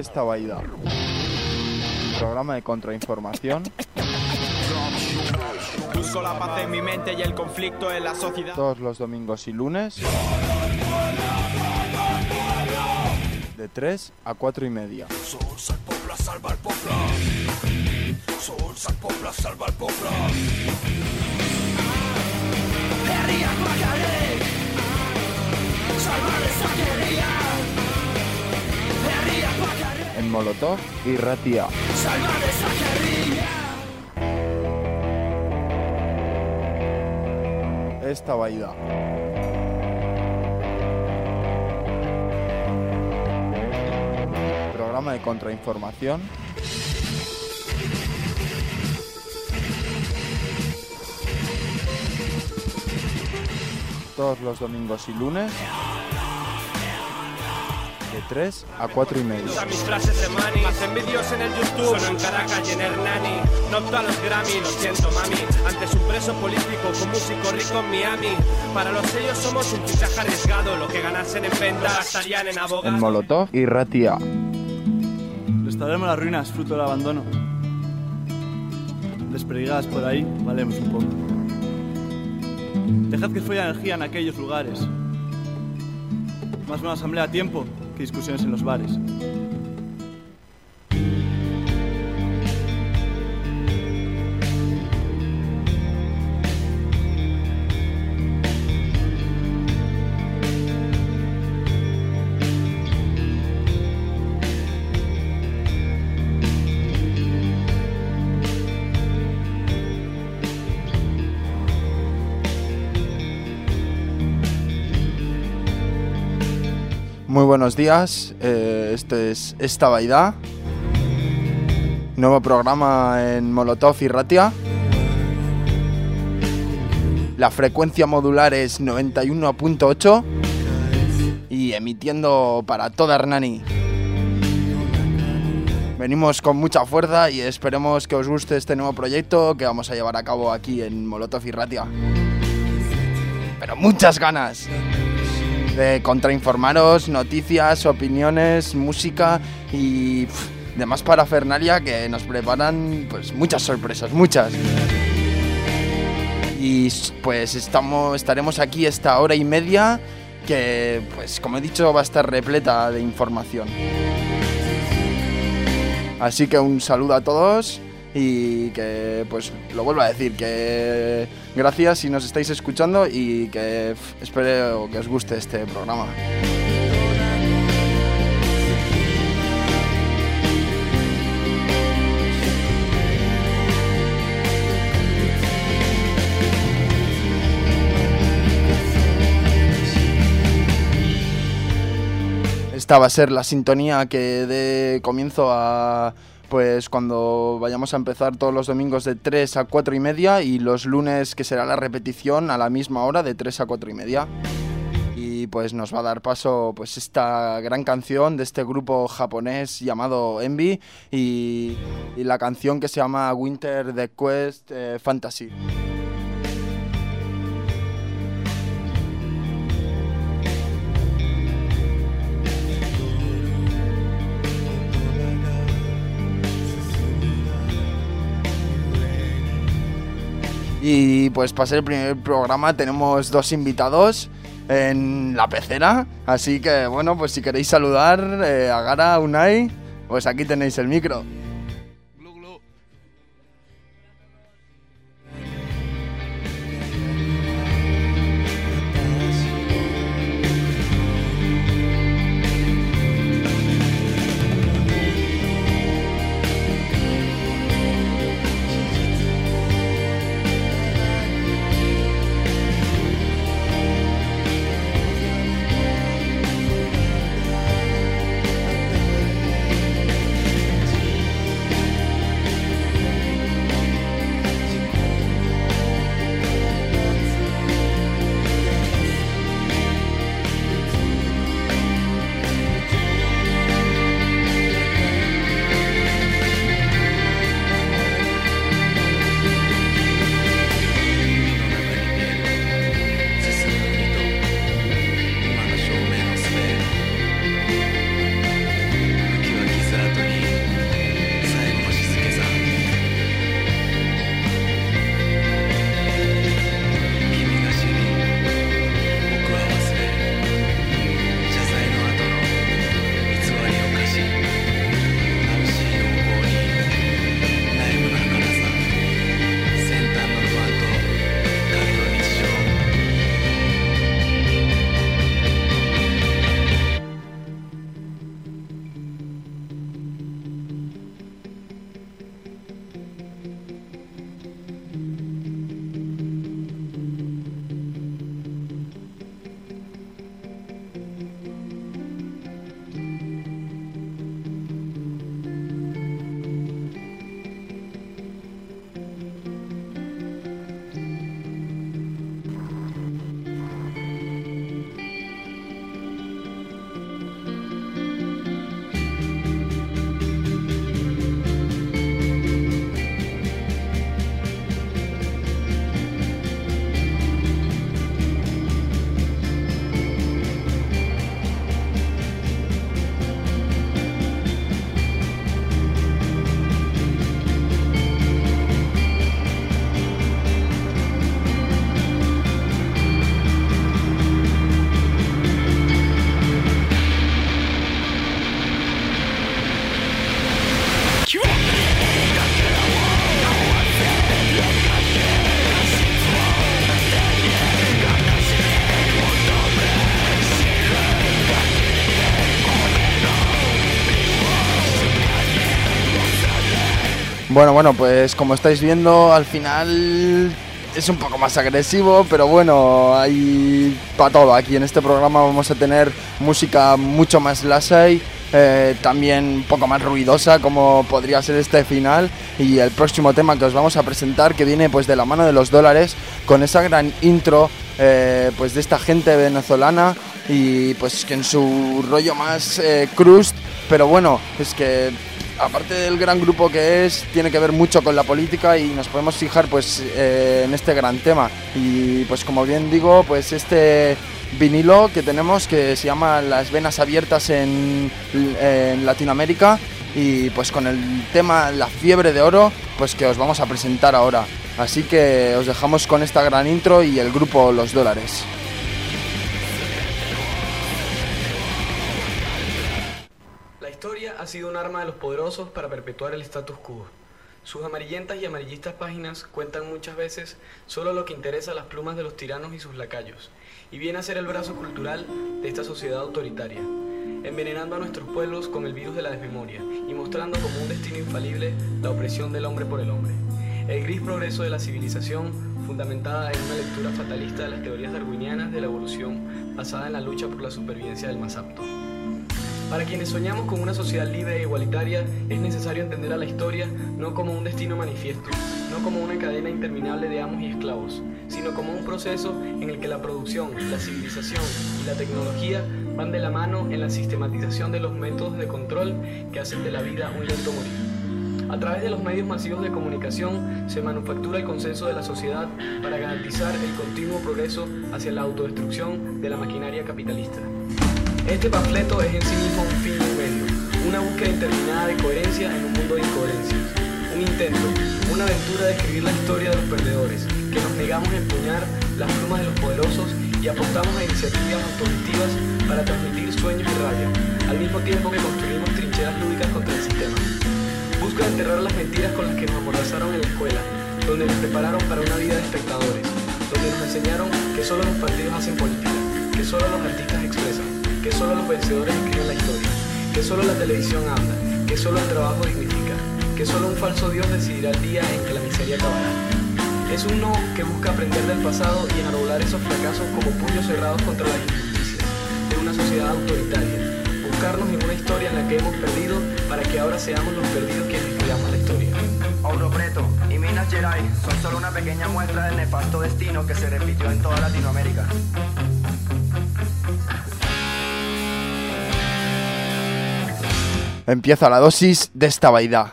Esta Baida. Programa de contrainformación. Busco la paz en mi mente y el conflicto en la sociedad. Todos los domingos y lunes. De 3 a 4 y media. En Molotov y Ratia. Esta Baida. Programa de contrainformación. Todos los domingos y lunes. De 3 a 4 y media. Usa mis frases de money. Hacen vídeos en el YouTube. Solo en Caracas y en Hernani. No opto a los Grammy, lo siento, mami. Antes un preso político con músico rico en Miami. Para los sellos somos un fichaje arriesgado. Lo que ganasen en venta gastarían en abogados. En Molotov y Ratia. Restauraremos las ruinas fruto del abandono. Desperdigadas por ahí, valemos un poco. Dejad que fluya energía en aquellos lugares. Más una asamblea a tiempo discusiones en los bares. Buenos días, eh, este es Esta Baida. Nuevo programa en Molotov y Ratia. La frecuencia modular es 91.8 y emitiendo para toda Hernani. Venimos con mucha fuerza y esperemos que os guste este nuevo proyecto que vamos a llevar a cabo aquí en Molotov y Ratia. Pero muchas ganas de contrainformaros, noticias, opiniones, música y pff, demás parafernalia que nos preparan pues muchas sorpresas, muchas. Y pues estamos, estaremos aquí esta hora y media que pues como he dicho va a estar repleta de información. Así que un saludo a todos y que pues lo vuelvo a decir que gracias si nos estáis escuchando y que espero que os guste este programa. Esta va a ser la sintonía que dé comienzo a pues cuando vayamos a empezar todos los domingos de 3 a 4 y media y los lunes que será la repetición a la misma hora de 3 a 4 y media. Y pues nos va a dar paso pues esta gran canción de este grupo japonés llamado Envy y, la canción que se llama Winter The Quest eh, Fantasy. Y pues para ser el primer programa tenemos dos invitados en la pecera. Así que bueno, pues si queréis saludar eh, a Gara, Unai, pues aquí tenéis el micro. Bueno, bueno, pues como estáis viendo, al final es un poco más agresivo, pero bueno, hay para todo. Aquí en este programa vamos a tener música mucho más lassay, eh, también un poco más ruidosa como podría ser este final y el próximo tema que os vamos a presentar que viene pues de la mano de los dólares con esa gran intro eh, pues de esta gente venezolana y pues que en su rollo más eh, crust, pero bueno, es que aparte del gran grupo que es, tiene que ver mucho con la política y nos podemos fijar pues eh, en este gran tema. Y pues como bien digo, pues este vinilo que tenemos que se llama Las venas abiertas en, en Latinoamérica y pues con el tema La fiebre de oro, pues que os vamos a presentar ahora. Así que os dejamos con esta gran intro y el grupo Los Dólares. Sido un arma de los poderosos para perpetuar el status quo. Sus amarillentas y amarillistas páginas cuentan muchas veces solo lo que interesa a las plumas de los tiranos y sus lacayos, y viene a ser el brazo cultural de esta sociedad autoritaria, envenenando a nuestros pueblos con el virus de la desmemoria y mostrando como un destino infalible la opresión del hombre por el hombre. El gris progreso de la civilización, fundamentada en una lectura fatalista de las teorías darwinianas de la evolución basada en la lucha por la supervivencia del más apto. Para quienes soñamos con una sociedad libre e igualitaria, es necesario entender a la historia no como un destino manifiesto, no como una cadena interminable de amos y esclavos, sino como un proceso en el que la producción, la civilización y la tecnología van de la mano en la sistematización de los métodos de control que hacen de la vida un lento morir. A través de los medios masivos de comunicación se manufactura el consenso de la sociedad para garantizar el continuo progreso hacia la autodestrucción de la maquinaria capitalista. Este panfleto es en sí mismo un fin y medio, una búsqueda interminada de coherencia en un mundo de incoherencias, un intento, una aventura de escribir la historia de los perdedores, que nos negamos a empuñar las plumas de los poderosos y apostamos a iniciativas autogestivas para transmitir sueños y rabia, al mismo tiempo que construimos trincheras lúdicas contra el sistema. Busca enterrar las mentiras con las que nos amordazaron en la escuela, donde nos prepararon para una vida de espectadores, donde nos enseñaron que solo los partidos hacen política, que solo los artistas expresan que solo los vencedores escriben la historia, que solo la televisión habla, que solo el trabajo dignifica, que solo un falso Dios decidirá el día en que la miseria acabará. Es un no que busca aprender del pasado y enarbolar esos fracasos como puños cerrados contra las injusticias de una sociedad autoritaria. Buscarnos en una historia en la que hemos perdido para que ahora seamos los perdidos quienes escribamos la historia. Ouro Preto y Minas Gerais son solo una pequeña muestra del nefasto destino que se repitió en toda Latinoamérica. Empieza la dosis de esta vaidad.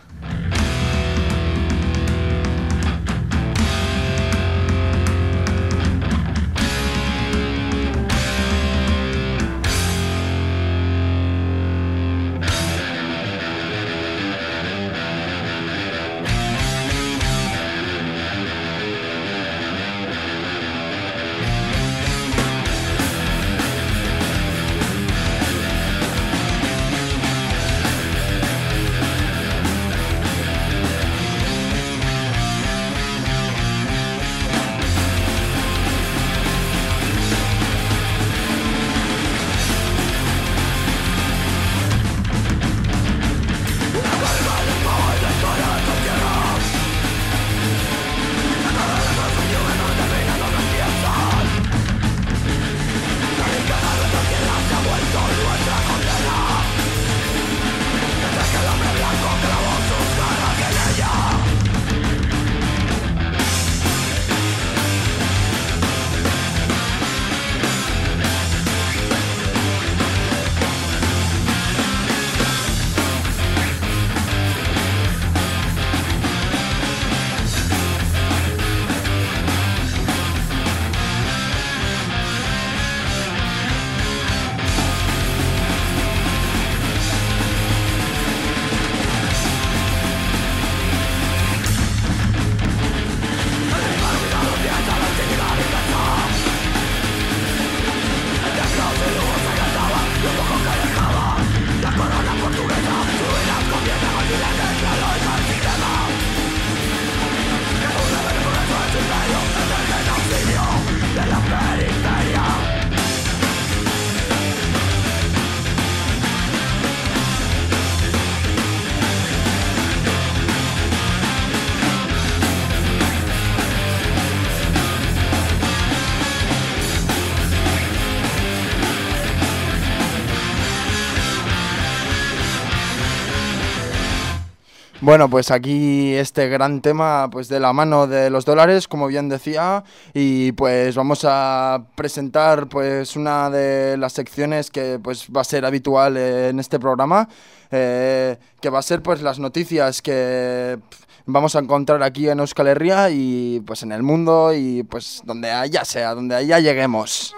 Bueno, pues aquí este gran tema pues de la mano de los dólares, como bien decía, y pues vamos a presentar pues una de las secciones que pues va a ser habitual en este programa, eh, que va a ser pues las noticias que vamos a encontrar aquí en Euskal Herria y pues en el mundo y pues donde allá sea, donde allá lleguemos.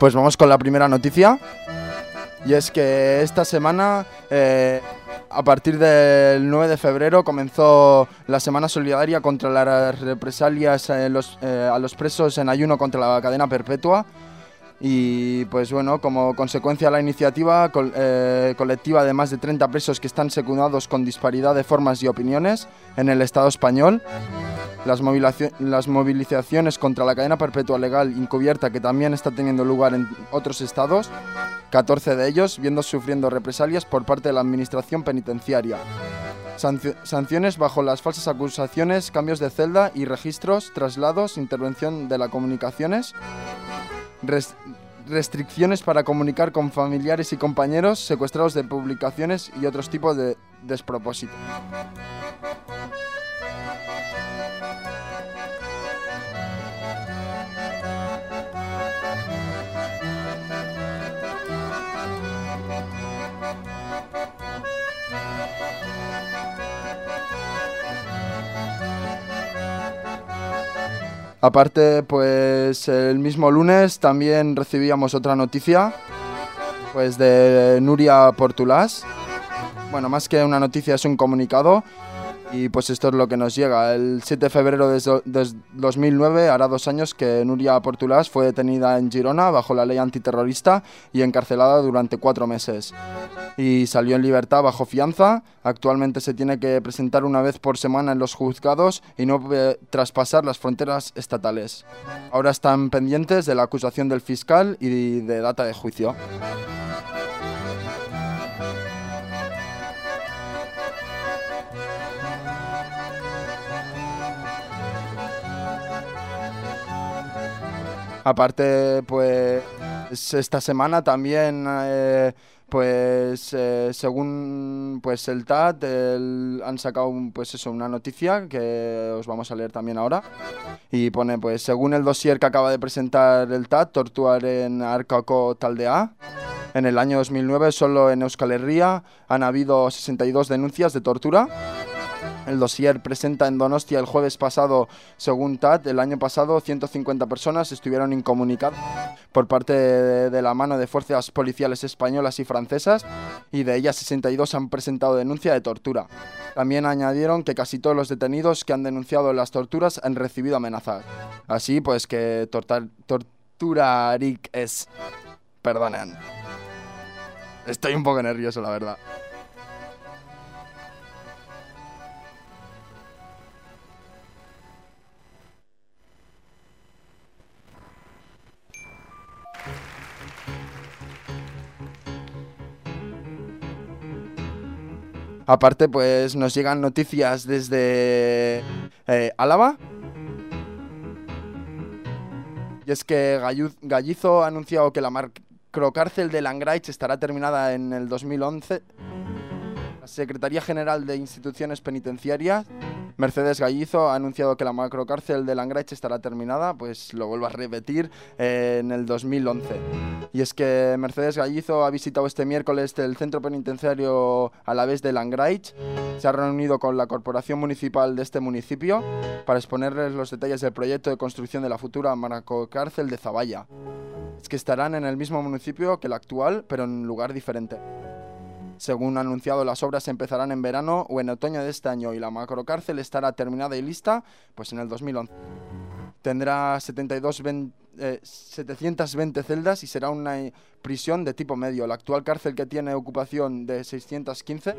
Pues vamos con la primera noticia. Y es que esta semana, eh, a partir del 9 de febrero, comenzó la Semana Solidaria contra las represalias eh, a los presos en ayuno contra la cadena perpetua. Y pues bueno, como consecuencia de la iniciativa eh, colectiva de más de 30 presos que están secundados con disparidad de formas y opiniones en el Estado español, las, las movilizaciones contra la cadena perpetua legal encubierta que también está teniendo lugar en otros estados, 14 de ellos viendo sufriendo represalias por parte de la administración penitenciaria. sanciones bajo las falsas acusaciones, cambios de celda y registros, traslados, intervención de las comunicaciones, restricciones para comunicar con familiares y compañeros, secuestrados de publicaciones y otros tipos de despropósitos. Aparte, pues el mismo lunes también recibíamos otra noticia, pues de Nuria Portulás. Bueno, más que una noticia es un comunicado y pues esto es lo que nos llega. El 7 de febrero de, 2009 hará dos años que Nuria Portulás fue detenida en Girona bajo la ley antiterrorista y encarcelada durante cuatro meses. Y salió en libertad bajo fianza. Actualmente se tiene que presentar una vez por semana en los juzgados y no puede traspasar las fronteras estatales. Ahora están pendientes de la acusación del fiscal y de data de juicio. Aparte, pues esta semana también, eh, pues eh, según pues el TAT, han sacado pues eso, una noticia que os vamos a leer también ahora. Y pone, pues según el dossier que acaba de presentar el TAT, Tortuar en Arcaco Taldea, en el año 2009 solo en Euskal Herria han habido 62 denuncias de tortura el dossier presenta en Donostia el jueves pasado, según TAT, el año pasado 150 personas estuvieron incomunicadas por parte de, la mano de fuerzas policiales españolas y francesas y de ellas 62 han presentado denuncia de tortura. También añadieron que casi todos los detenidos que han denunciado las torturas han recibido amenazas. Así pues que tortura Rick es... Perdonen. Estoy un poco nervioso, la verdad. Aparte, pues nos llegan noticias desde eh, Álava. Y es que Gallizo ha anunciado que la macrocárcel de Langraich estará terminada en el 2011. La Secretaría General de Instituciones Penitenciarias Mercedes Gallizo ha anunciado que la macrocárcel de Langrech estará terminada, pues lo vuelvo a repetir, en el 2011. Y es que Mercedes Gallizo ha visitado este miércoles el centro penitenciario a la vez de Langrech, se ha reunido con la corporación municipal de este municipio para exponerles los detalles del proyecto de construcción de la futura macrocárcel de Zaballa. Es que estarán en el mismo municipio que el actual, pero en un lugar diferente. Según anunciado, las obras empezarán en verano o en otoño de este año y la macrocárcel estará terminada y lista pues en el 2011. Tendrá 72 720 eh, celdas y será una prisión de tipo medio. La actual cárcel que tiene ocupación de 615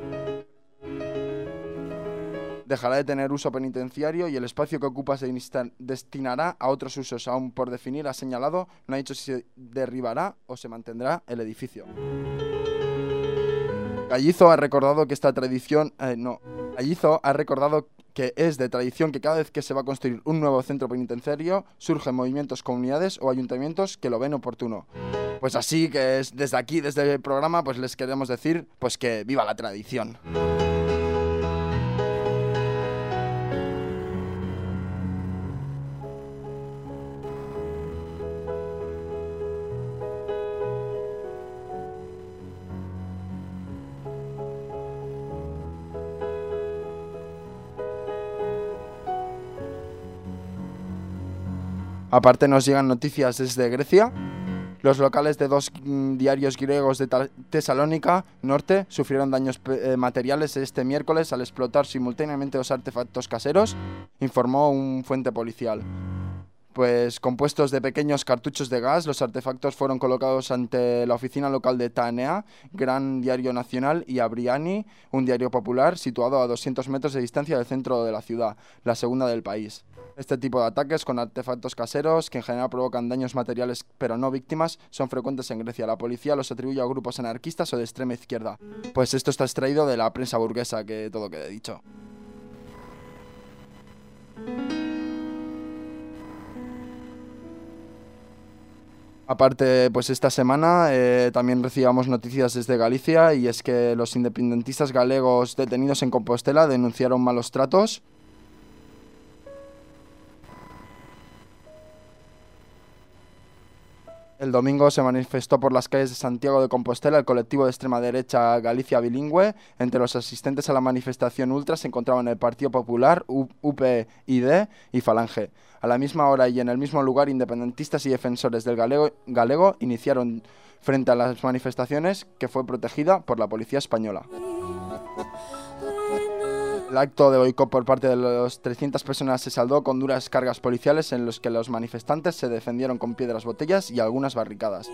dejará de tener uso penitenciario y el espacio que ocupa se destinará a otros usos aún por definir, ha señalado, no ha dicho si se derribará o se mantendrá el edificio. Gallizo ha recordado que esta tradición, eh, no, Gallizo ha recordado que es de tradición que cada vez que se va a construir un nuevo centro penitenciario surgen movimientos, comunidades o ayuntamientos que lo ven oportuno. Pues así que es desde aquí, desde el programa, pues les queremos decir pues que viva la tradición. Aparte nos llegan noticias desde Grecia. Los locales de dos mm, diarios griegos de Tesalónica Norte sufrieron daños eh, materiales este miércoles al explotar simultáneamente dos artefactos caseros, informó un fuente policial. Pues compuestos de pequeños cartuchos de gas, los artefactos fueron colocados ante la oficina local de Tanea, gran diario nacional, y Abriani, un diario popular situado a 200 metros de distancia del centro de la ciudad, la segunda del país. Este tipo de ataques con artefactos caseros, que en general provocan daños materiales pero no víctimas, son frecuentes en Grecia. La policía los atribuye a grupos anarquistas o de extrema izquierda. Pues esto está extraído de la prensa burguesa, que todo quede dicho. Aparte, pues esta semana eh, también recibamos noticias desde Galicia y es que los independentistas galegos detenidos en Compostela denunciaron malos tratos. El domingo se manifestó por las calles de Santiago de Compostela el colectivo de extrema derecha Galicia Bilingüe. Entre los asistentes a la manifestación ultra se encontraban el Partido Popular, U- UPyD y Falange. A la misma hora y en el mismo lugar, independentistas y defensores del galego, galego iniciaron frente a las manifestaciones que fue protegida por la policía española. El acto de boicot por parte de los 300 personas se saldó con duras cargas policiales en los que los manifestantes se defendieron con piedras, botellas y algunas barricadas.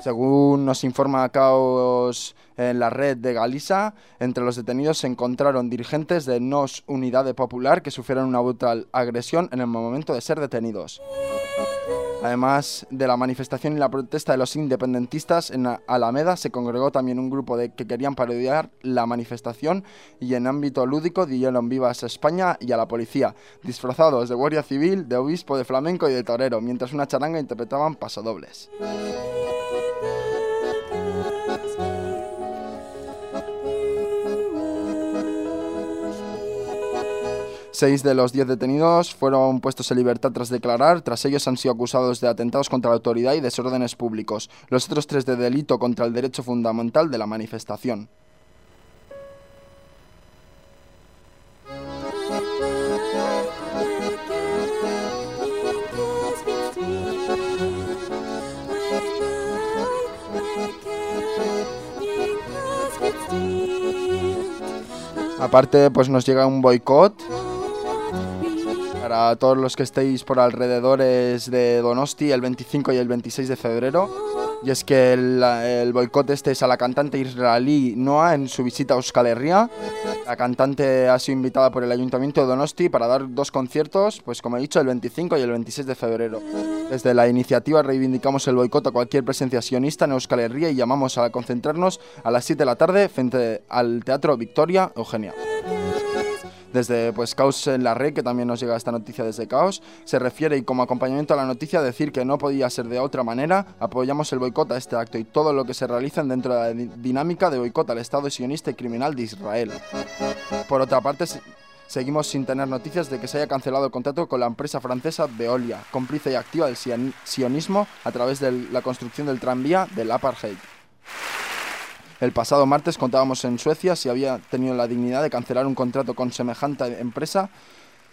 Según nos informa Caos en la red de Galisa, entre los detenidos se encontraron dirigentes de NOS Unidade Popular que sufrieron una brutal agresión en el momento de ser detenidos. Además de la manifestación y la protesta de los independentistas, en la Alameda se congregó también un grupo de que querían parodiar la manifestación y en ámbito lúdico dieron vivas a España y a la policía, disfrazados de guardia civil, de obispo, de flamenco y de torero, mientras una charanga interpretaban pasodobles. Seis de los diez detenidos fueron puestos en libertad tras declarar. Tras ellos han sido acusados de atentados contra la autoridad y desórdenes públicos. Los otros tres de delito contra el derecho fundamental de la manifestación. Aparte, pues nos llega un boicot para todos los que estéis por alrededores de Donosti el 25 y el 26 de febrero. Y es que el, el boicot este es a la cantante israelí Noah en su visita a Euskal Herria. La cantante ha sido invitada por el Ayuntamiento de Donosti para dar dos conciertos, pues como he dicho, el 25 y el 26 de febrero. Desde la iniciativa reivindicamos el boicot a cualquier presencia sionista en Euskal Herria y llamamos a concentrarnos a las 7 de la tarde frente al Teatro Victoria Eugenia. Desde pues Caos en la red, que también nos llega esta noticia desde Caos, se refiere y como acompañamiento a la noticia decir que no podía ser de otra manera, apoyamos el boicot a este acto y todo lo que se realiza dentro de la di- dinámica de boicot al Estado sionista y criminal de Israel. Por otra parte, se- seguimos sin tener noticias de que se haya cancelado el contrato con la empresa francesa Veolia, cómplice y activa del sionismo a través de la construcción del tranvía del Apartheid. El pasado martes contábamos en Suecia si había tenido la dignidad de cancelar un contrato con semejante empresa,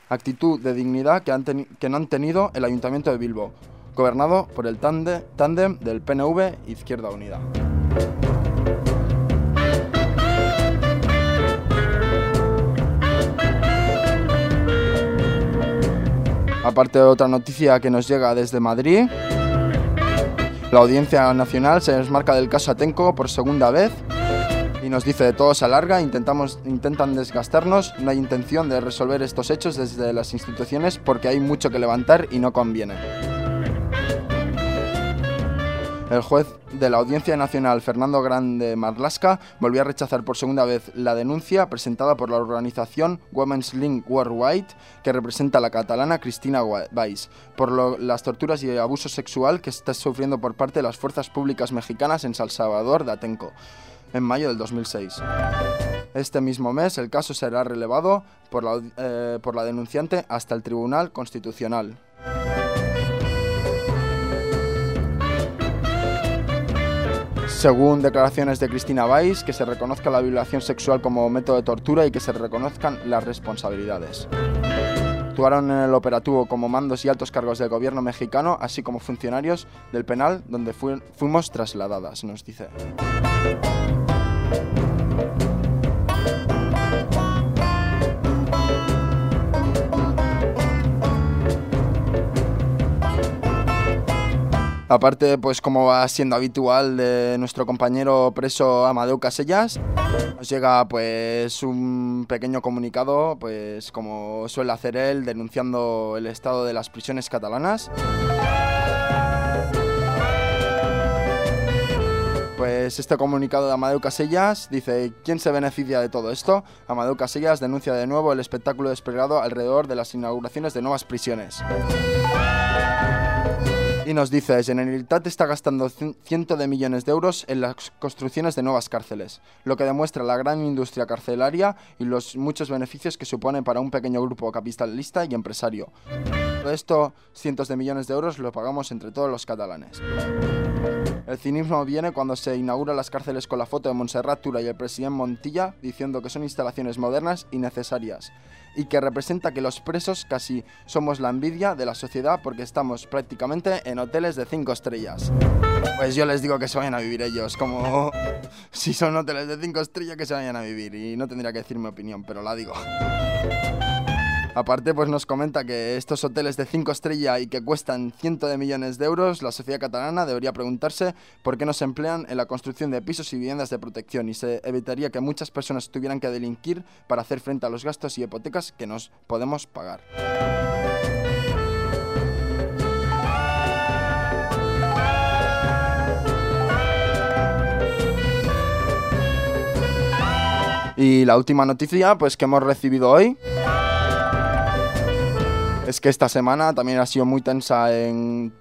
actitud de dignidad que, han que no han tenido el Ayuntamiento de Bilbo, gobernado por el tándem del PNV Izquierda Unida. Aparte de otra noticia que nos llega desde Madrid, la Audiencia Nacional se desmarca del caso Atenco por segunda vez y nos dice, todo se alarga, intentamos, intentan desgastarnos, no hay intención de resolver estos hechos desde las instituciones porque hay mucho que levantar y no conviene. El juez de la Audiencia Nacional, Fernando Grande Marlasca, volvió a rechazar por segunda vez la denuncia presentada por la organización Women's Link Worldwide, que representa a la catalana Cristina Weiss, por las torturas y abuso sexual que está sufriendo por parte de las fuerzas públicas mexicanas en San Salvador de Atenco en mayo del 2006. Este mismo mes el caso será relevado por la, eh, por la denunciante hasta el Tribunal Constitucional. Según declaraciones de Cristina Weiss, que se reconozca la violación sexual como método de tortura y que se reconozcan las responsabilidades. Actuaron en el operativo como mandos y altos cargos del gobierno mexicano, así como funcionarios del penal donde fuimos trasladadas, nos dice. Aparte, pues como va siendo habitual de nuestro compañero preso Amadeu Casellas, nos llega pues un pequeño comunicado, pues como suele hacer él, denunciando el estado de las prisiones catalanas. Pues este comunicado de Amadeu Casellas dice, ¿quién se beneficia de todo esto? Amadeu Casellas denuncia de nuevo el espectáculo desplegado alrededor de las inauguraciones de nuevas prisiones. Y nos dice, Generalitat está gastando cientos de millones de euros en las construcciones de nuevas cárceles, lo que demuestra la gran industria carcelaria y los muchos beneficios que supone para un pequeño grupo capitalista y empresario. Todo esto, cientos de millones de euros, lo pagamos entre todos los catalanes. El cinismo viene cuando se inauguran las cárceles con la foto de Montserrat Tura y el presidente Montilla diciendo que son instalaciones modernas y necesarias y que representa que los presos casi somos la envidia de la sociedad porque estamos prácticamente en hoteles de 5 estrellas. Pues yo les digo que se vayan a vivir ellos, como si son hoteles de 5 estrellas que se vayan a vivir y no tendría que decir mi opinión, pero la digo. Aparte, pues nos comenta que estos hoteles de 5 estrellas y que cuestan cientos de millones de euros, la sociedad catalana debería preguntarse por qué no se emplean en la construcción de pisos y viviendas de protección y se evitaría que muchas personas tuvieran que delinquir para hacer frente a los gastos y hipotecas que nos podemos pagar. Y la última noticia, pues que hemos recibido hoy, es que esta semana también ha sido muy tensa en,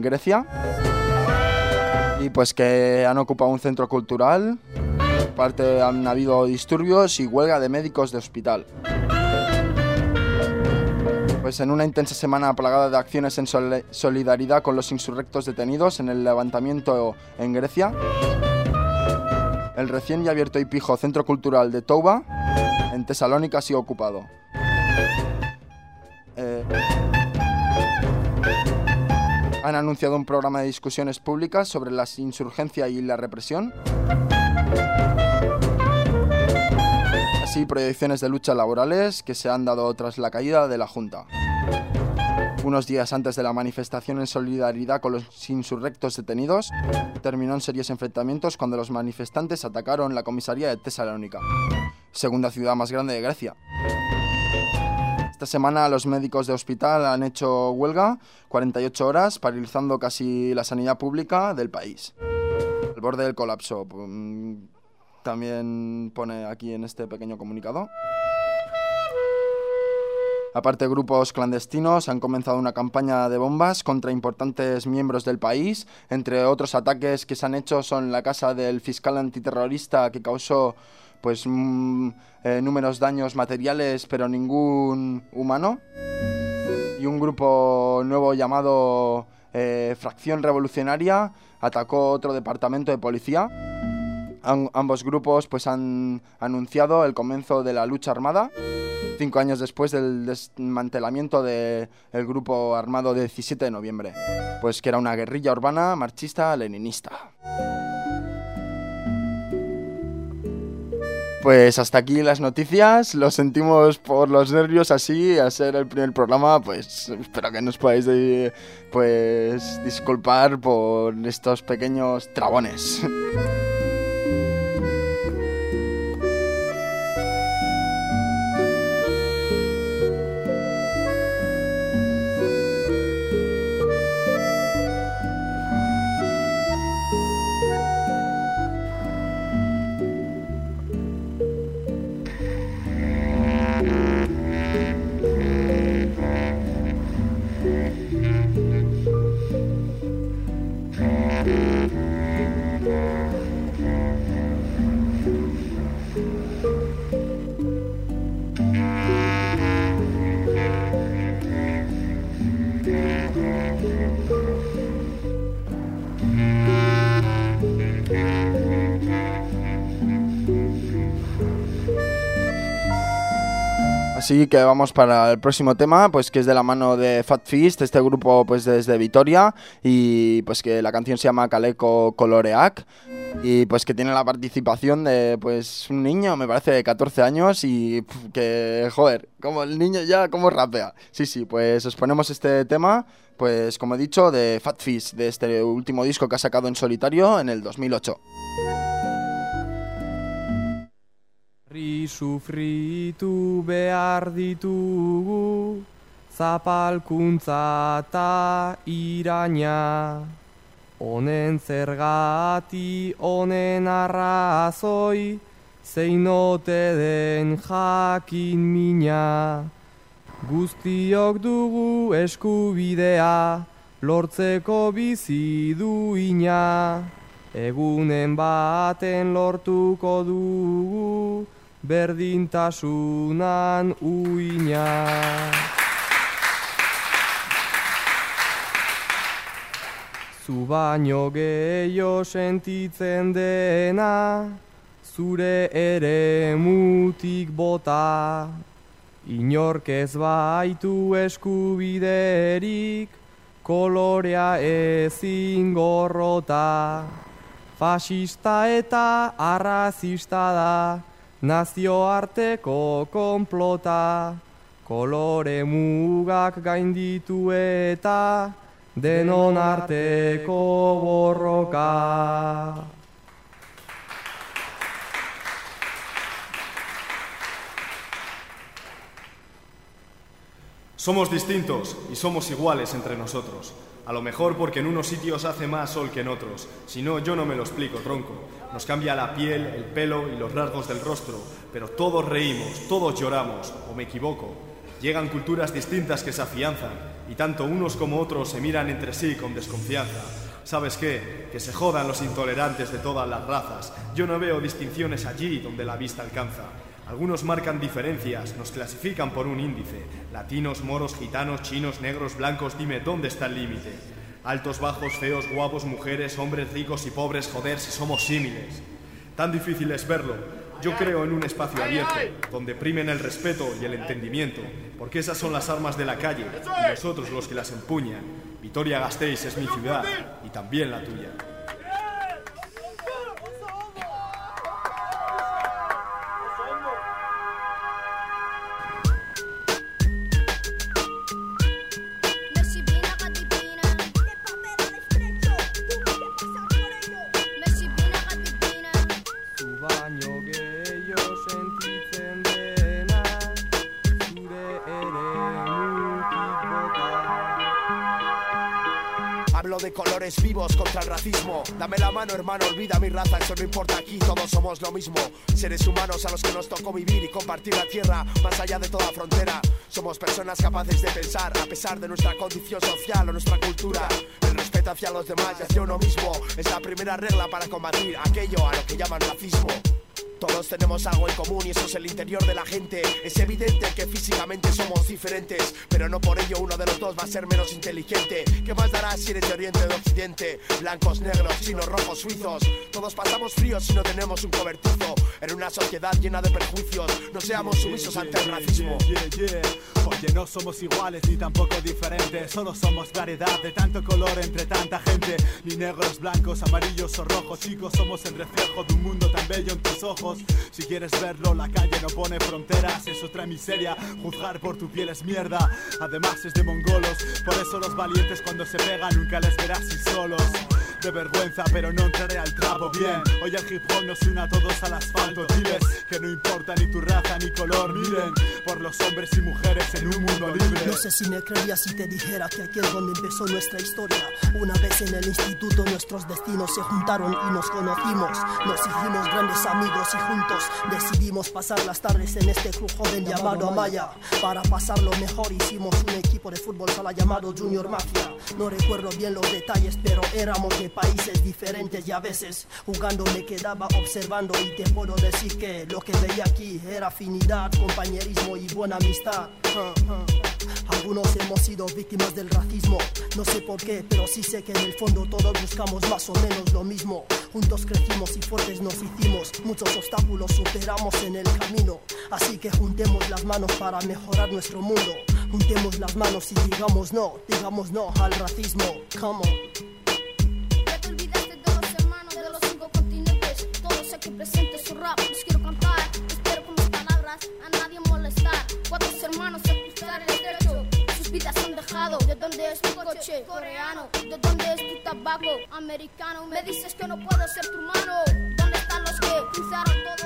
Grecia. Y pues que han ocupado un centro cultural. Aparte han habido disturbios y huelga de médicos de hospital. Pues en una intensa semana plagada de acciones en solidaridad con los insurrectos detenidos en el levantamiento en Grecia, el recién y abierto y pijo Centro Cultural de Touba en Tesalónica ha sido ocupado. Eh, han anunciado un programa de discusiones públicas sobre la insurgencia y la represión. Así, proyecciones de lucha laborales que se han dado tras la caída de la Junta. Unos días antes de la manifestación en solidaridad con los insurrectos detenidos, terminó en serios enfrentamientos cuando los manifestantes atacaron la comisaría de Tesalónica, segunda ciudad más grande de Grecia. Esta semana los médicos de hospital han hecho huelga 48 horas, paralizando casi la sanidad pública del país. El borde del colapso. Mm, también pone aquí en este pequeño comunicado. Aparte, grupos clandestinos han comenzado una campaña de bombas contra importantes miembros del país. Entre otros ataques que se han hecho son la casa del fiscal antiterrorista que causó pues mm, eh, números daños materiales, pero ningún humano. Y un grupo nuevo llamado eh, Fracción Revolucionaria atacó otro departamento de policía. ambos grupos pues han anunciado el comienzo de la lucha armada cinco años después del desmantelamiento del grupo armado 17 de noviembre, pues que era una guerrilla urbana marxista Pues hasta aquí las noticias. Lo sentimos por los nervios así, a ser el primer programa. Pues espero que nos podáis pues, disculpar por estos pequeños trabones. Así que vamos para el próximo tema, pues que es de la mano de Fat Fist, este grupo pues desde Vitoria y pues que la canción se llama Caleco Coloreac y pues que tiene la participación de pues un niño, me parece de 14 años y que joder, como el niño ya como rapea. Sí, sí, pues os ponemos este tema, pues como he dicho, de Fat Fist, de este último disco que ha sacado en solitario en el 2008. Herri sufritu behar ditugu zapalkuntza eta iraina. Honen zergati, honen arrazoi, zein ote den jakin mina. Guztiok dugu eskubidea, lortzeko bizi duina. Egunen baten lortuko dugu, berdintasunan uina. Zu baino gehiago sentitzen dena, zure ere mutik bota. Inork ez baitu eskubiderik, kolorea ezin gorrota. Fasista eta arrazista da, nazioarteko konplota. Kolore mugak gainditu eta, denon arteko borroka. Somos distintos y somos iguales entre nosotros. A lo mejor porque en unos sitios hace más sol que en otros. Si no, yo no me lo explico, tronco. Nos cambia la piel, el pelo y los rasgos del rostro. Pero todos reímos, todos lloramos. ¿O me equivoco? Llegan culturas distintas que se afianzan. Y tanto unos como otros se miran entre sí con desconfianza. ¿Sabes qué? Que se jodan los intolerantes de todas las razas. Yo no veo distinciones allí donde la vista alcanza. Algunos marcan diferencias, nos clasifican por un índice. Latinos, moros, gitanos, chinos, negros, blancos, dime dónde está el límite. Altos, bajos, feos, guapos, mujeres, hombres ricos y pobres, joder, si somos símiles. Tan difícil es verlo. Yo creo en un espacio abierto, donde primen el respeto y el entendimiento, porque esas son las armas de la calle y nosotros los que las empuñan. Vitoria Gasteiz es mi ciudad y también la tuya. Vivos contra el racismo. Dame la mano, hermano, olvida mi raza, eso no importa aquí, todos somos lo mismo. Seres humanos a los que nos tocó vivir y compartir la tierra, más allá de toda frontera. Somos personas capaces de pensar, a pesar de nuestra condición social o nuestra cultura. El respeto hacia los demás y hacia uno mismo es la primera regla para combatir aquello a lo que llaman racismo. Todos tenemos algo en común y eso es el interior de la gente. Es evidente que físicamente somos diferentes, pero no por ello uno de los dos va a ser menos inteligente. ¿Qué más dará si eres de Oriente o de Occidente? Blancos, negros, chinos, rojos, suizos. Todos pasamos fríos si no tenemos un cobertizo. En una sociedad llena de prejuicios, no seamos sumisos ante el racismo. No somos iguales ni tampoco diferentes, solo somos variedad de tanto color entre tanta gente. Ni negros, blancos, amarillos o rojos, chicos, somos el reflejo de un mundo tan bello en tus ojos. Si quieres verlo, la calle no pone fronteras, es otra miseria. Juzgar por tu piel es mierda, además es de mongolos. Por eso los valientes cuando se pegan nunca les verás y solos. De vergüenza, pero no entraré al trapo bien. Hoy el hip hop nos une a todos al asfalto. Diles que no importa ni tu raza ni color. Miren por los hombres y mujeres en un mundo libre. No sé si me creerías si te dijera que aquí es donde empezó nuestra historia. Una vez en el instituto nuestros destinos se juntaron y nos conocimos. Nos hicimos grandes amigos y juntos decidimos pasar las tardes en este club joven llamado Amaya. Para pasarlo mejor hicimos un equipo de fútbol sala llamado Junior Mafia. No recuerdo bien los detalles, pero éramos de países diferentes y a veces jugando me quedaba observando y te puedo decir que lo que veía aquí era afinidad, compañerismo y buena amistad. Algunos hemos sido víctimas del racismo, no sé por qué, pero sí sé que en el fondo todos buscamos más o menos lo mismo. Juntos crecimos y fuertes nos hicimos, muchos obstáculos superamos en el camino. Así que juntemos las manos para mejorar nuestro mundo. Juntemos las manos y digamos no, digamos no al racismo. Come on. Ya te olvidaste de los hermanos de los cinco continentes. Todos aquí presentes su rap, los quiero cantar. Espero con mis palabras a nadie molestar. Cuatro hermanos se cruzar el estrecho. Sus vidas han dejado. ¿De dónde es tu coche? Coreano. ¿De dónde es tu tabaco? Americano. Me dices que no puedo ser tu hermano. ¿Dónde están los que cruzaron todo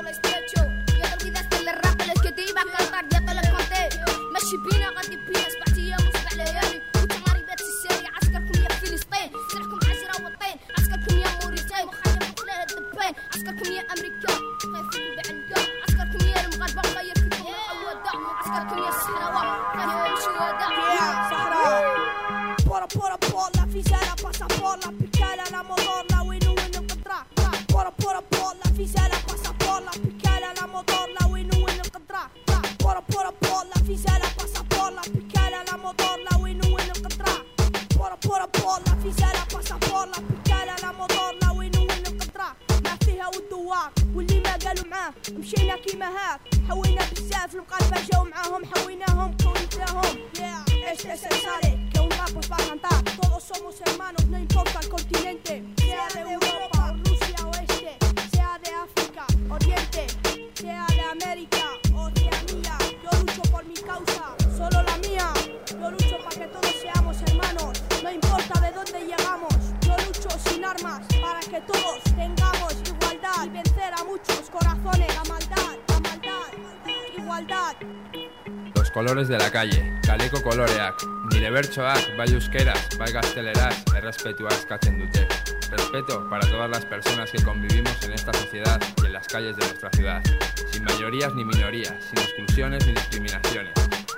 bertsoak, bai euskeraz, bai gazteleraz, errespetua eskatzen dute. Respeto para todas las personas que convivimos en esta sociedad y en las calles de nuestra ciudad, sin mayorías ni minorías, sin exclusiones ni discriminaciones,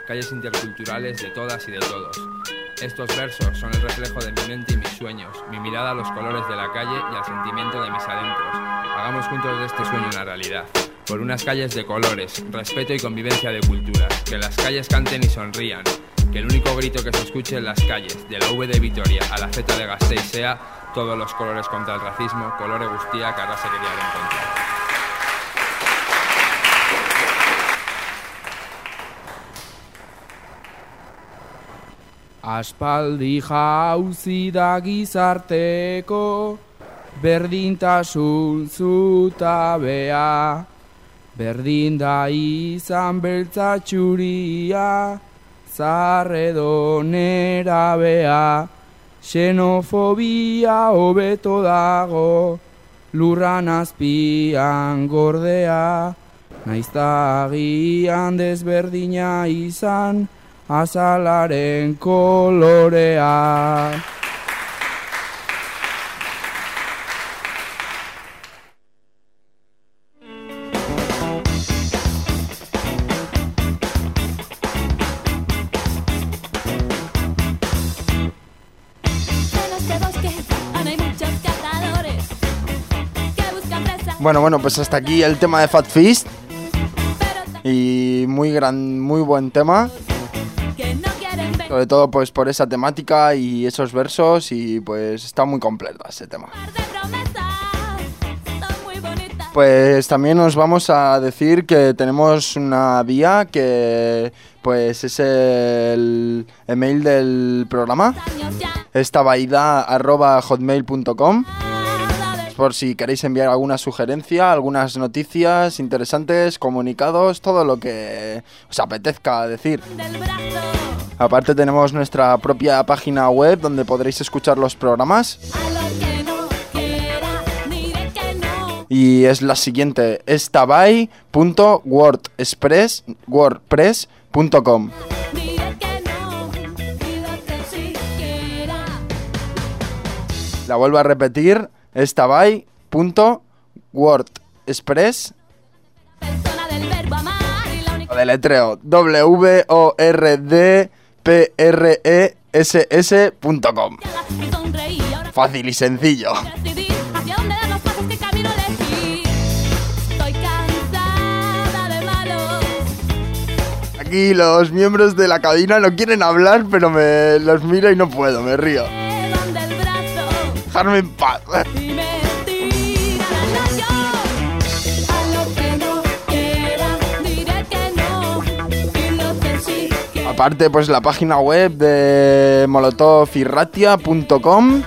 calles interculturales de todas y de todos. Estos versos son el reflejo de mi mente y mis sueños, mi mirada a los colores de la calle y al sentimiento de mis adentros. Hagamos juntos de este sueño una realidad. Por unas calles de colores, respeto y convivencia de culturas. Que las calles canten y sonrían. Que el único grito que se escuche en las calles, de la V de Vitoria a la Z de Gasteiz, sea todos los colores contra el racismo, color guztiak arrasekeriaren kontra. Aspaldi jauzi da gizarteko berdintasun zutabea Berdin da izan beltza txuria zarredo nerabea Xenofobia hobeto dago lurran azpian gordea Naizta agian desberdina izan azalaren kolorea. Bueno, bueno, pues hasta aquí el tema de Fat Fist. Y muy gran, muy buen tema. Sobre todo pues por esa temática y esos versos y pues está muy completo ese tema. Pues también os vamos a decir que tenemos una vía que pues es el email del programa. hotmail.com por si queréis enviar alguna sugerencia, algunas noticias interesantes, comunicados, todo lo que os apetezca decir. Aparte tenemos nuestra propia página web donde podréis escuchar los programas. Y es la siguiente, estabay.wordpress wordpress.com La vuelvo a repetir, estabay.wordpress Lo deletreo. W o r d p r e s s.com Fácil y sencillo. aquí los miembros de la cabina no quieren hablar, pero me los miro y no puedo, me río. Dejarme en paz. Aparte, pues la página web de molotovirratia.com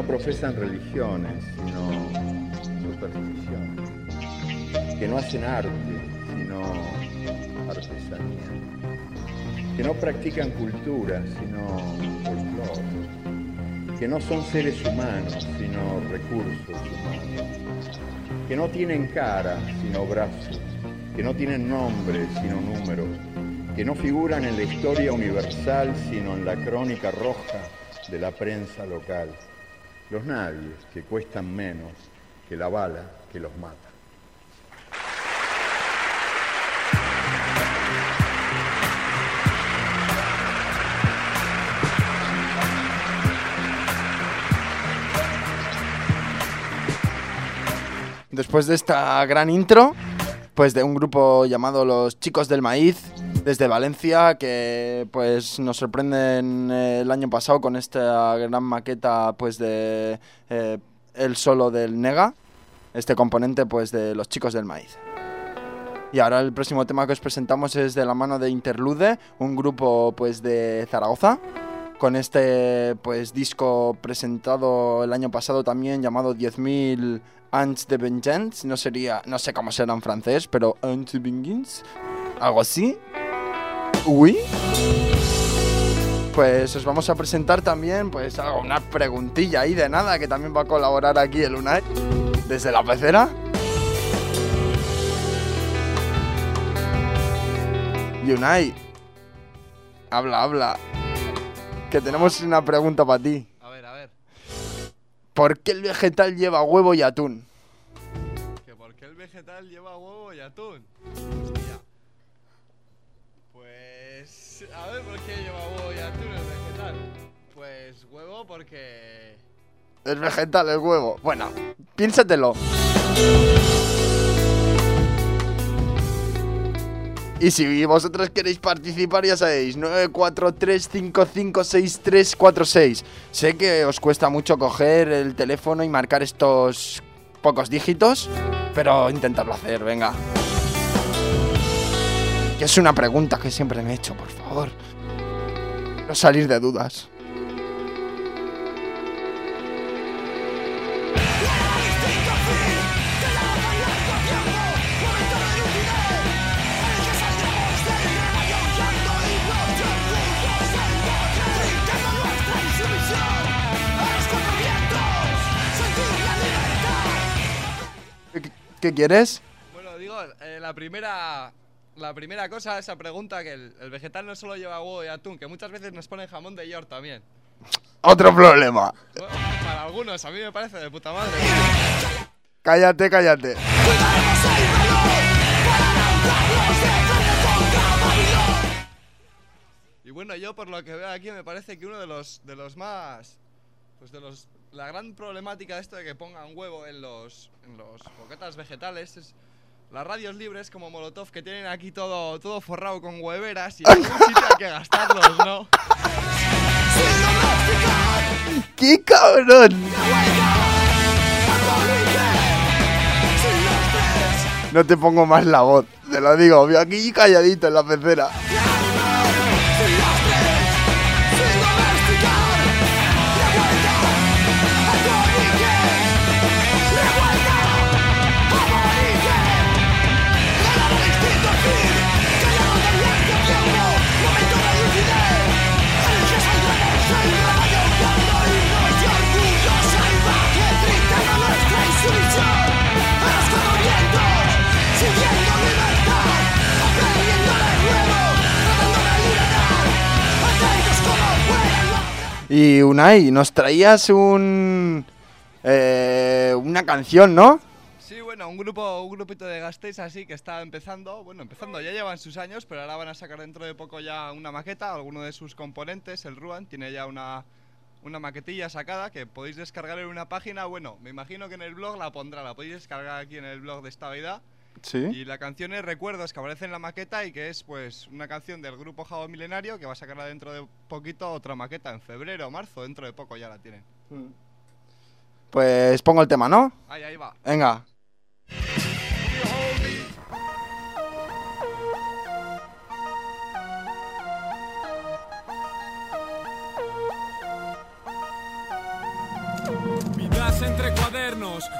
no profesan religiones, sino supersticiones, que no hacen arte, sino artesanía, que no practican cultura, sino folclore, que no son seres humanos, sino recursos humanos, que no tienen cara, sino brazos, que no tienen nombre, sino números, que no figuran en la historia universal, sino en la crónica roja de la prensa local. Los nadies que cuestan menos que la bala que los mata. Después de esta gran intro, pues de un grupo llamado Los Chicos del Maíz, desde Valencia, que pues nos sorprenden eh, el año pasado con esta gran maqueta pues de eh, el solo del Nega, este componente pues de Los Chicos del Maíz. Y ahora el próximo tema que os presentamos es de la mano de Interlude, un grupo pues de Zaragoza, con este pues disco presentado el año pasado también llamado 10.000 Ans de Vengeance, no sería, no sé cómo será en francés, pero Ans de Vengeance, algo así. Uy. Pues os vamos a presentar también, pues algo, una preguntilla ahí de nada, que también va a colaborar aquí el Unai, desde la pecera. Unai, habla, habla, que tenemos una pregunta para ti. A ver, a ver. ¿Por qué el vegetal lleva huevo y atún? ¿Que por qué el vegetal lleva huevo y atún? Hostia. A ver, ¿por qué lleva huevo y atún el vegetal? Pues huevo porque. El vegetal, el huevo. Bueno, piénsatelo. Y si vosotros queréis participar, ya sabéis, 943556346. Sé que os cuesta mucho coger el teléfono y marcar estos pocos dígitos, pero intentadlo hacer, venga. Que es una pregunta que siempre me he hecho, por favor. No salir de dudas. ¿Qué, qué quieres? Bueno, digo, eh, la primera. La primera cosa, esa pregunta, que el, el vegetal no solo lleva huevo y atún, que muchas veces nos ponen jamón de york también. Otro problema. Bueno, para algunos, a mí me parece de puta madre. Cállate, cállate. Y bueno, yo por lo que veo aquí me parece que uno de los de los más pues de los la gran problemática de esto de que pongan huevo en los en los boquetas vegetales es las radios libres como Molotov que tienen aquí todo todo forrado con hueveras y en algún sitio hay que gastarlos, ¿no? ¡Qué cabrón! No te pongo más la voz, te lo digo, aquí calladito en la pecera. Y Unai, nos traías un eh, una canción, ¿no? Sí, bueno, un grupo un grupito de Gasteiz así que está empezando, bueno, empezando ya llevan sus años, pero ahora van a sacar dentro de poco ya una maqueta, alguno de sus componentes, el Ruan tiene ya una una maquetilla sacada que podéis descargar en una página, bueno, me imagino que en el blog la pondrá, la podéis descargar aquí en el blog de esta vida. Sí. Y la canción es Recuerdos, que aparece en la maqueta y que es pues una canción del grupo Jabo Milenario que va a sacar dentro de poquito otra maqueta en febrero o marzo, dentro de poco ya la tienen. Pues pongo el tema, ¿no? Ahí, ahí va. Venga.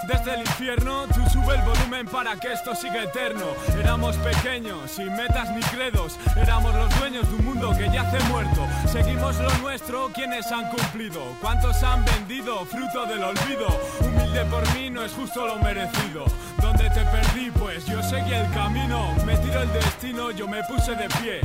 Desde el infierno, tú sube el volumen para que esto siga eterno. Éramos pequeños, sin metas ni credos, éramos los dueños de un mundo que yace muerto. Seguimos lo nuestro, quienes han cumplido, cuántos han vendido, fruto del olvido. Humilde por mí no es justo lo merecido. Donde te perdí, pues yo seguí el camino, me tiró el destino, yo me puse de pie.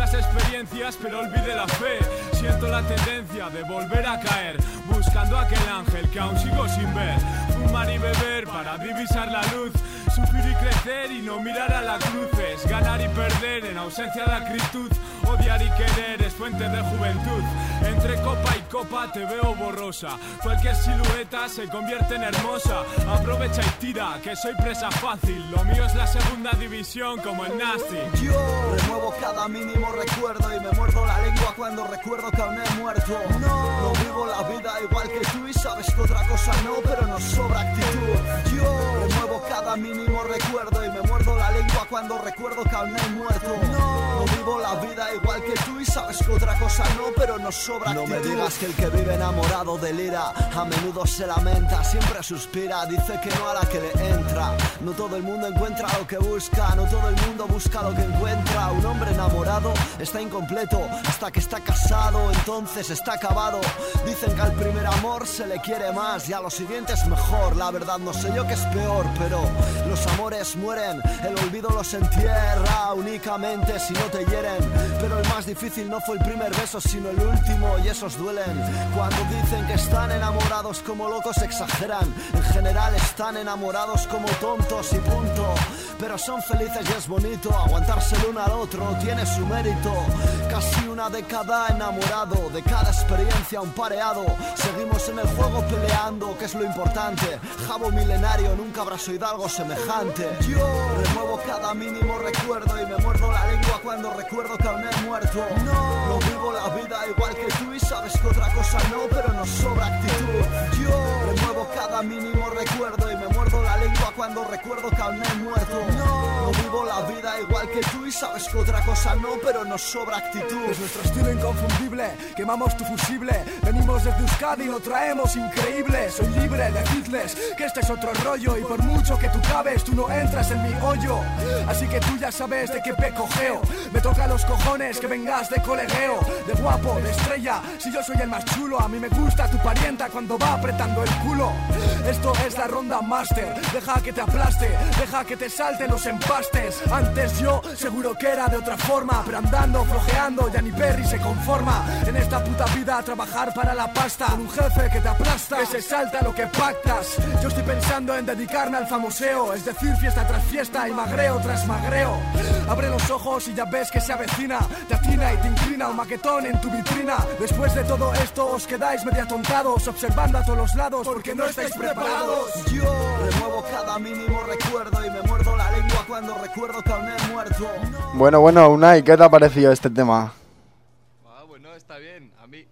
Muchas experiencias, pero olvidé la fe. Siento la tendencia de volver a caer, buscando aquel ángel que aún sigo sin ver. Fumar y beber para divisar la luz. Sufrir y crecer y no mirar a las cruces. Ganar y perder en ausencia de acritud. Odiar y querer es fuente de juventud. Entre copa y copa te veo borrosa. Cualquier silueta se convierte en hermosa. Aprovecha y tira, que soy presa fácil. Lo mío es la segunda división como el Nasty. Yo remuevo cada mínimo recuerdo y me muerdo la lengua cuando recuerdo que aún he muerto. No, no vivo la vida igual que tú y sabes que otra cosa no, pero nos sobra actitud. Yo remuevo cada mínimo recuerdo y me muerdo la lengua cuando recuerdo que aún he muerto. No, no vivo la vida igual que tú y sabes que otra cosa no, pero nos sobra No me actitud. digas que el que vive enamorado delira, a menudo se lamenta, siempre suspira, dice que no a la que le entra. No todo el mundo encuentra lo que busca, no todo el mundo busca lo que encuentra. Un hombre enamorado está incompleto hasta que está casado, entonces está acabado. Dicen que al primer amor se le quiere más y a lo siguiente es mejor. La verdad no sé yo qué es peor, pero los amores mueren, el olvido los entierra únicamente si no te Pero el más difícil no fue el primer beso, sino el último y esos duelen. Cuando dicen que están enamorados como locos exageran. En general están enamorados como tontos y punto. Pero son felices y es bonito. Aguantarse el uno al otro tiene su mérito. Casi una década enamorado, de cada experiencia un pareado. Seguimos en el juego peleando, que es lo importante. Jabo milenario, nunca habrás oído algo semejante. Yo remuevo cada mínimo recuerdo y me muerdo la lengua cuando recuerdo que aún he muerto. No, no vivo la vida igual que tú y sabes que otra cosa no, pero nos sobra actitud. Yo remuevo cada mínimo recuerdo y me muerdo la lengua cuando recuerdo que aún he muerto. No, vivo la vida igual que tú y sabes que otra cosa no, pero nos sobra actitud. Es nuestro estilo inconfundible, quemamos tu fusible. Venimos desde Euskadi y lo traemos increíble. Soy libre, decidles que este es otro rollo. Y por mucho que tú cabes, tú no entras en mi hoyo. Así que tú ya sabes de qué pecojeo. Me toca los cojones que vengas de colegueo, de guapo, de estrella. Si yo soy el más chulo, a mí me gusta tu parienta cuando va apretando el culo. Esto es la ronda master. Deja que te aplaste, deja que te salten los Antes yo seguro que era de otra forma, pero andando, flojeando, ya ni Perry se conforma. En esta puta vida a trabajar para la pasta. Con un jefe que te aplasta, que se salta lo que pactas. Yo estoy pensando en dedicarme al famoseo, es decir, fiesta tras fiesta y magreo tras magreo. Abre los ojos y ya ves que se avecina, te atina y te inclina un maquetón en tu vitrina. Después de todo esto os quedáis medio atontados, observando a todos los lados porque no estáis preparados. Yo remuevo cada mínimo recuerdo y me muerdo la lengua cuando recuerdo que aún he muerto. Bueno, bueno, Unai, ¿qué te ha parecido este tema? Ah, bueno, está bien. A mí.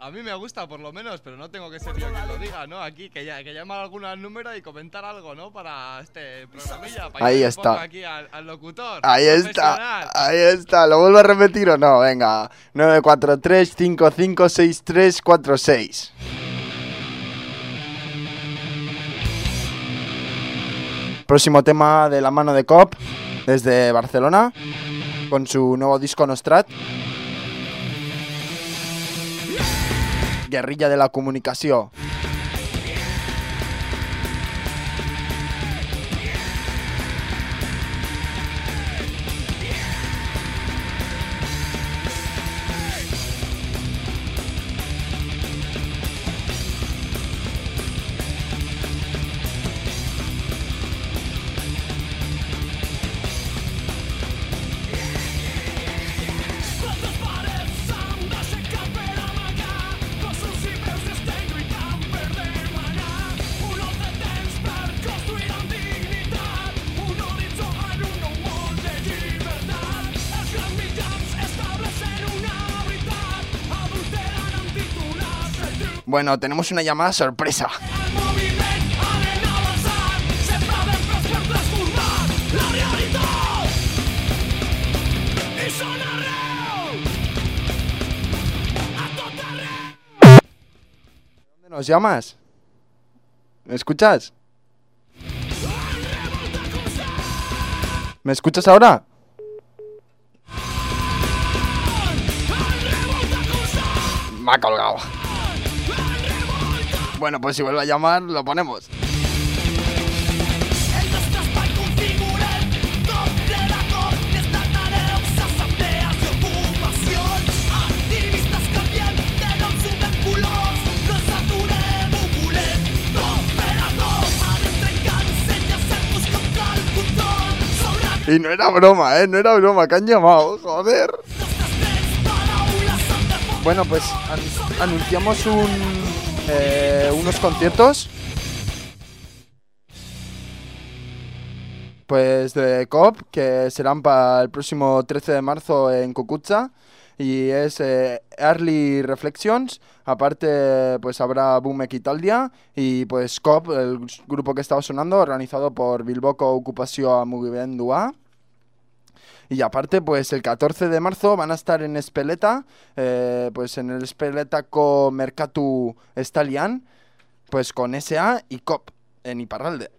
A mí me gusta, por lo menos, pero no tengo que ser yo quien lo diga, ¿no? Aquí, que, ya, que llamar alguno al número y comentar algo, ¿no? Para este programilla. Para Ahí está. aquí al, al locutor. Ahí está, ahí está. ¿Lo vuelvo a repetir o no? Venga, 943-556346. Próximo tema de la mano de Cop desde Barcelona con su nuevo disco Nostrat. Guerrilla de la comunicación. Bueno, tenemos una llamada sorpresa. ¿Dónde nos llamas? ¿Me escuchas? ¿Me escuchas ahora? Me ha colgado. Bueno, pues si vuelve a llamar, lo ponemos. Y no era broma, ¿eh? No era broma, que han llamado, joder. Bueno, pues an- anunciamos un, eh, unos conciertos. Pues de COP, que serán para el próximo 13 de marzo en Cucucha. Y es eh, Early Reflections. Aparte, pues habrá Boom Equitaldia. Y pues COP, el grupo que estaba sonando, organizado por Bilboko Ocupazioa Mugimendua. Y aparte, pues el 14 de marzo van a estar en Espeleta, eh, pues en el Espeleta Co Mercatu Stalian, pues con SA y COP en Iparralde.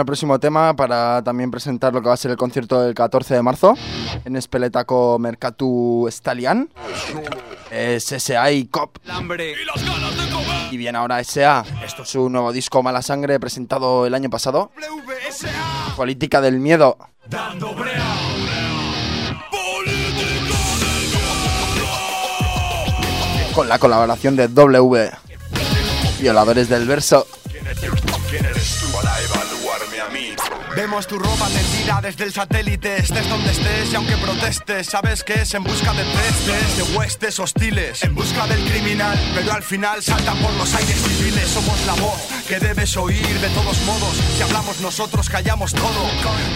El próximo tema para también presentar lo que va a ser el concierto del 14 de marzo en Espeletaco Mercatu Stalian. Es SA y COP. Y bien, ahora SA. Esto es su nuevo disco Mala Sangre presentado el año pasado. Política del miedo. Con la colaboración de W. Violadores del verso. ¿Quién eres tú evaluarme a mí? Vemos tu ropa tendida desde el satélite, estés donde estés y aunque protestes, sabes que es en busca de pestes, de huestes hostiles, en busca del criminal, pero al final saltan por los aires civiles, somos la voz que debes oír. De todos modos, si hablamos nosotros callamos todo,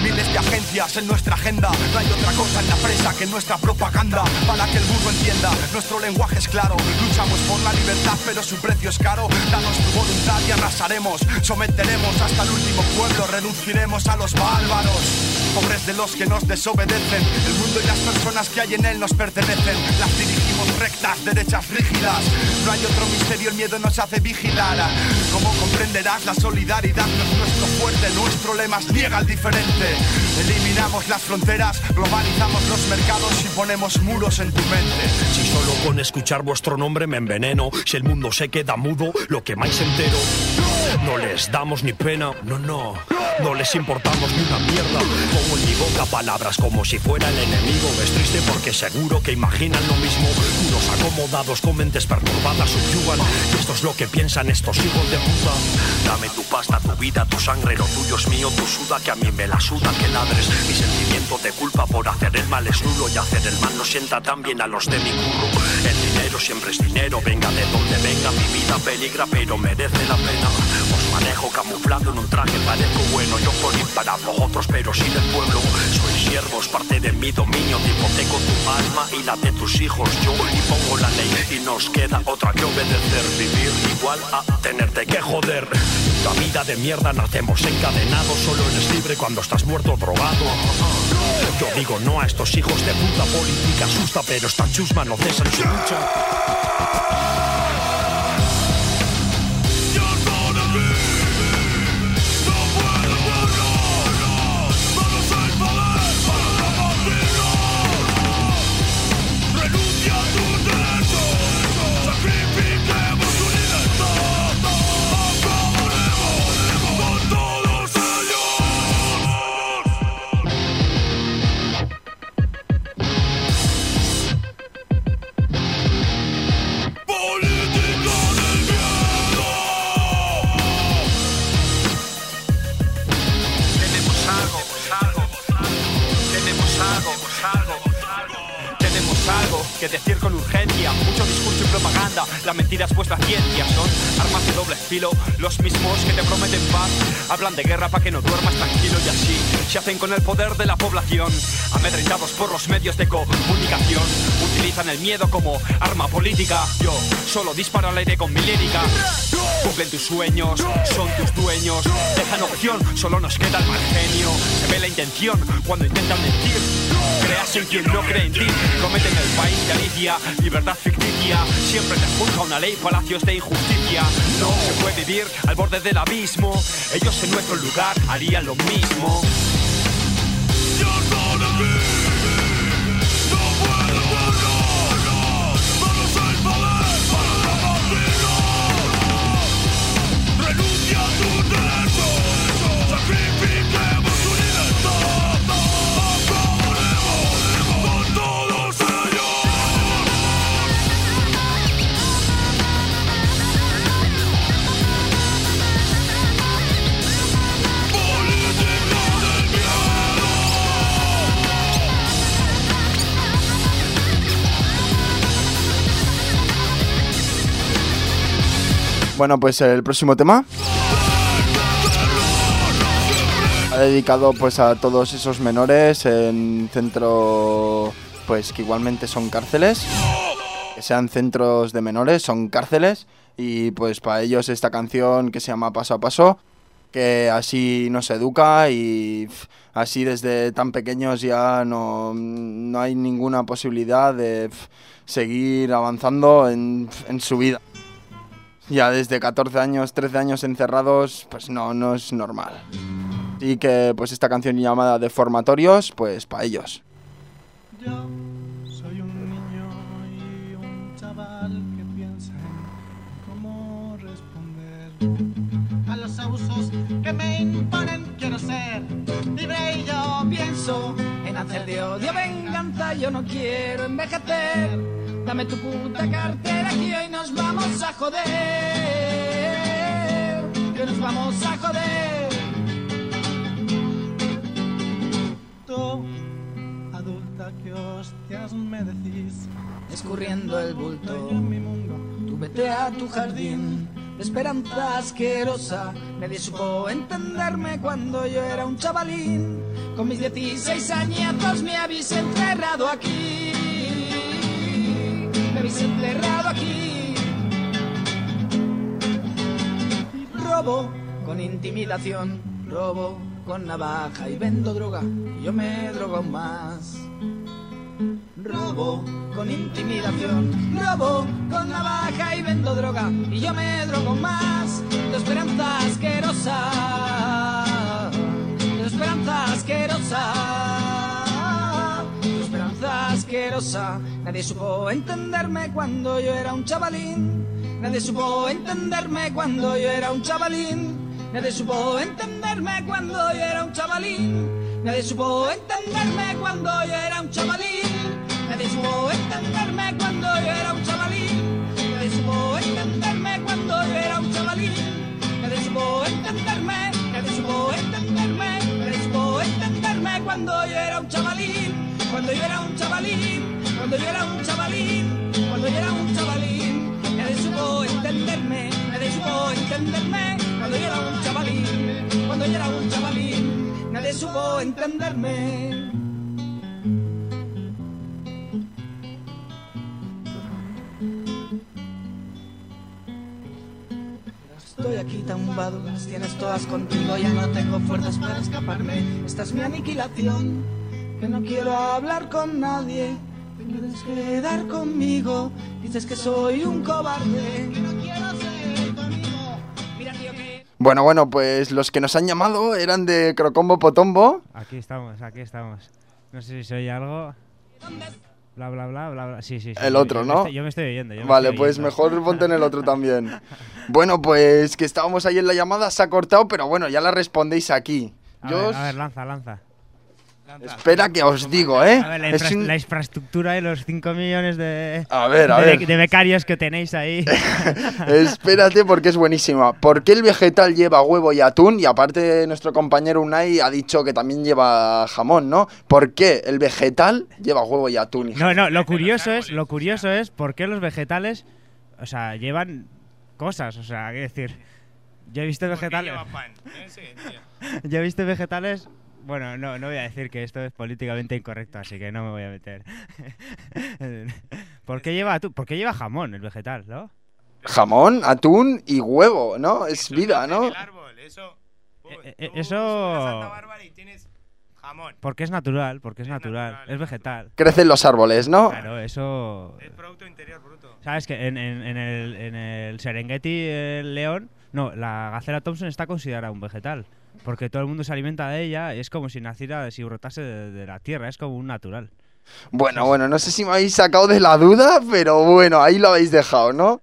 miles de agencias en nuestra agenda, no hay otra cosa en la presa que nuestra propaganda, para que el burro entienda, nuestro lenguaje es claro, luchamos por la libertad pero su precio es caro, danos tu voluntad y arrasaremos, someteremos hasta el último pueblo, reduciremos a los bárbaros. Pobres de los que nos desobedecen, el mundo y las personas que hay en él nos pertenecen. Las dirigimos rectas, derechas rígidas. No hay otro misterio, el miedo nos hace vigilar. Como comprenderás, la solidaridad no es nuestro fuerte, nuestro lema es niega al diferente. Eliminamos las fronteras, globalizamos los mercados y ponemos muros en tu mente. Si solo con escuchar vuestro nombre me enveneno, si el mundo se queda mudo, lo que más entero. No les damos ni pena, no, no, no les importamos ni una mierda. Pongo en mi boca palabras como si fuera el enemigo. Es triste porque seguro que imaginan lo mismo. Unos acomodados con mentes perturbadas subyugan. Y esto es lo que piensan estos hijos de puta. Dame tu pasta, tu vida, tu sangre, lo tuyo es mío, tu suda, que a mí me la suda que ladres. Mi sentimiento de culpa por hacer el mal es nulo y hacer el mal no sienta tan bien a los de mi curro. El dinero siempre es dinero, venga de donde venga, mi vida peligra, pero merece la pena. Os manejo camuflado en un traje, parezco bueno, yo por ir para vosotros, pero sin el pueblo. Sois siervos, parte de mi dominio, te hipoteco tu alma y la de tus hijos. Yo impongo la ley y nos queda otra que obedecer. Vivir igual a tenerte que joder. La vida de mierda nacemos encadenados, solo eres libre cuando estás muerto drogado. Yo digo no a estos hijos de puta política asusta, pero esta chusma no cesa en su. Que decir con urgencia. Mucho discurso y propaganda, la mentira es vuestra ciencia. Son armas de doble filo, los mismos que te prometen paz. Hablan de guerra para que no duermas tranquilo y así se hacen con el poder de la población. Amedrentados por los medios de comunicación, utilizan el miedo como arma política. Yo solo disparo al aire con mi lírica. Cumplen tus sueños, son tus dueños. Dejan opción, solo nos queda el mal genio. Se ve la intención cuando intentan mentir. Creas en quien no cree en ti. Prometen el país libertad ficticia. Siempre te juzga una ley, palacios de injusticia. No se puede vivir al borde del abismo. Ellos en nuestro lugar harían lo mismo. Renuncia Bueno, pues el próximo tema. Ha dedicado pues a todos esos menores en centro pues que igualmente son cárceles. Que sean centros de menores, son cárceles. Y pues para ellos esta canción que se llama Paso a Paso, que así nos educa y así desde tan pequeños ya no, no hay ninguna posibilidad de seguir avanzando en, en su vida. Ya desde 14 años, 13 años encerrados, pues no, no es normal. Y que pues esta canción llamada Deformatorios, pues para ellos. Yo soy un niño y un chaval que piensa en cómo responder a los abusos que me imponen. Quiero ser libre y yo pienso hacer de odio venganza. Yo no quiero envejecer. Dame tu puta cartera que hoy nos vamos a joder. Que nos vamos a joder. Tú, adulta, que hostias me decís. Escurriendo el bulto. Tú vete a tu jardín esperanza asquerosa. Nadie supo entenderme cuando yo era un chavalín. Con mis 16 añitos me habéis encerrado aquí. Me habéis encerrado aquí. Robo con intimidación, robo con navaja y vendo droga. Y yo me drogo más. Robo con intimidación, robo con navaja y vendo droga. Y yo me drogo más. Tu esperanza asquerosa. Tu esperanza asquerosa. Tu esperanza asquerosa. Nadie supo entenderme cuando yo era un chavalín. Nadie supo entenderme cuando yo era un chavalín. Nadie supo entenderme cuando yo era un chavalín. Nadie supo entenderme cuando yo era un chavalín. Nadie supo entenderme cuando yo era un chavalín. Nadie supo entenderme cuando yo era un chavalín. Nadie supo entenderme, nadie supo entenderme, nadie supo entenderme cuando yo era un chavalín. Cuando yo era un chavalín, cuando yo era un chavalín, cuando yo era un chavalín. Nadie supo entenderme, nadie supo entenderme cuando yo era un chavalín, cuando yo era un chavalín. Nadie supo entenderme. Aquí tumbado, las tienes todas contigo, ya no tengo fuerzas para escaparme. Esta es mi aniquilación, que no quiero hablar con nadie. Te quieres quedar conmigo, dices que soy un cobarde. Que no quiero ser tu amigo. Mira, tío, que. Bueno, bueno, pues los que nos han llamado eran de Crocombo Potombo. Aquí estamos, aquí estamos. No sé si se oye algo. Bla, bla, bla, bla, bla. Sí, sí, sí. El yo- otro, yo me ¿no? estoy- yo me estoy oyendo. yo me Vale, estoy pues oyendo. mejor ponte en el otro también. Bueno, pues que estábamos ahí en la llamada, se ha cortado, pero bueno, ya la respondéis aquí. A Yo ver, os- a ver, lanza, lanza. Espera que os digo, ¿eh? A ver, la, Es infra- un- la infraestructura y los 5 millones de, A ver, a de, ver. de becarios que tenéis ahí. Espérate porque es buenísima. ¿Por qué el vegetal lleva huevo y atún? Y aparte nuestro compañero Unai ha dicho que también lleva jamón, ¿no? ¿Por qué el vegetal lleva huevo y atún? No, no, lo curioso es, lo curioso es por qué los vegetales, o sea, llevan cosas, o sea, quiero decir, yo he visto vegetales. Yo he visto vegetales. Bueno, no, no voy a decir que esto es políticamente incorrecto, así que no me voy a meter. ¿Por qué lleva atún? ¿Por qué lleva jamón el vegetal, no? Jamón, atún y huevo, ¿no? Es vida, ¿no? Eh, eh, eso. Porque es natural, porque es natural, es vegetal. Crecen los árboles, ¿no? Claro, eso. Es producto interior bruto. Sabes que en, en- en el, en el Serengeti, el león, no, la gacela Thompson está considerada un vegetal. Porque todo el mundo se alimenta de ella, es como si naciera, si brotase de, de la tierra, es como un natural. Bueno, bueno, no sé si me habéis sacado de la duda, pero bueno, ahí lo habéis dejado, ¿no?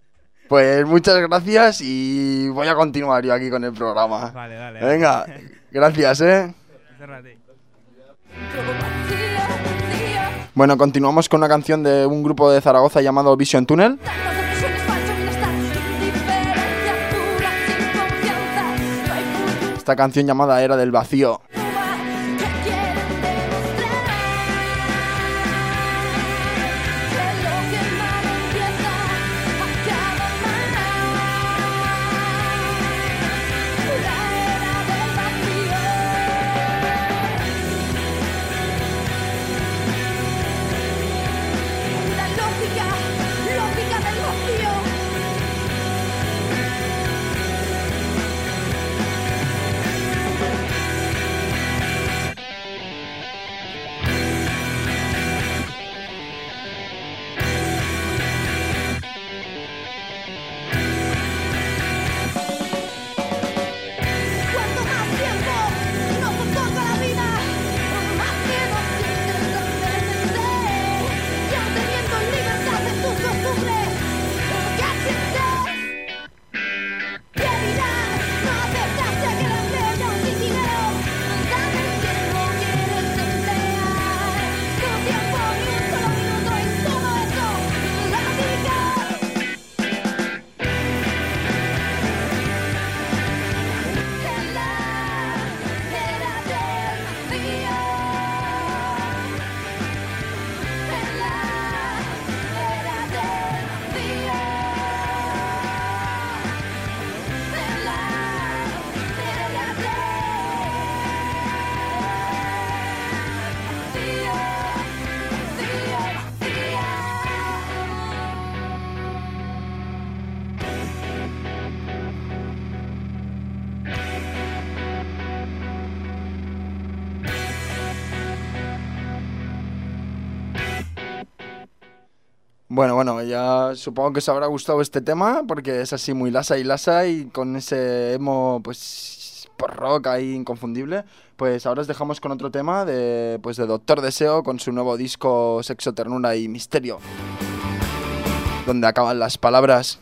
Pues muchas gracias y voy a continuar yo aquí con el programa. Vale, vale. Venga, gracias, ¿eh? Bueno, continuamos con una canción de un grupo de Zaragoza llamado Vision Tunnel. Canción llamada Era del Vacío. Bueno, bueno, ya supongo que os habrá gustado este tema porque es así muy lasa y lasa y con ese emo, pues, rock ahí inconfundible. Pues ahora os dejamos con otro tema de, pues, de Doctor Deseo con su nuevo disco Sexo, Ternura y Misterio. Donde acaban las palabras.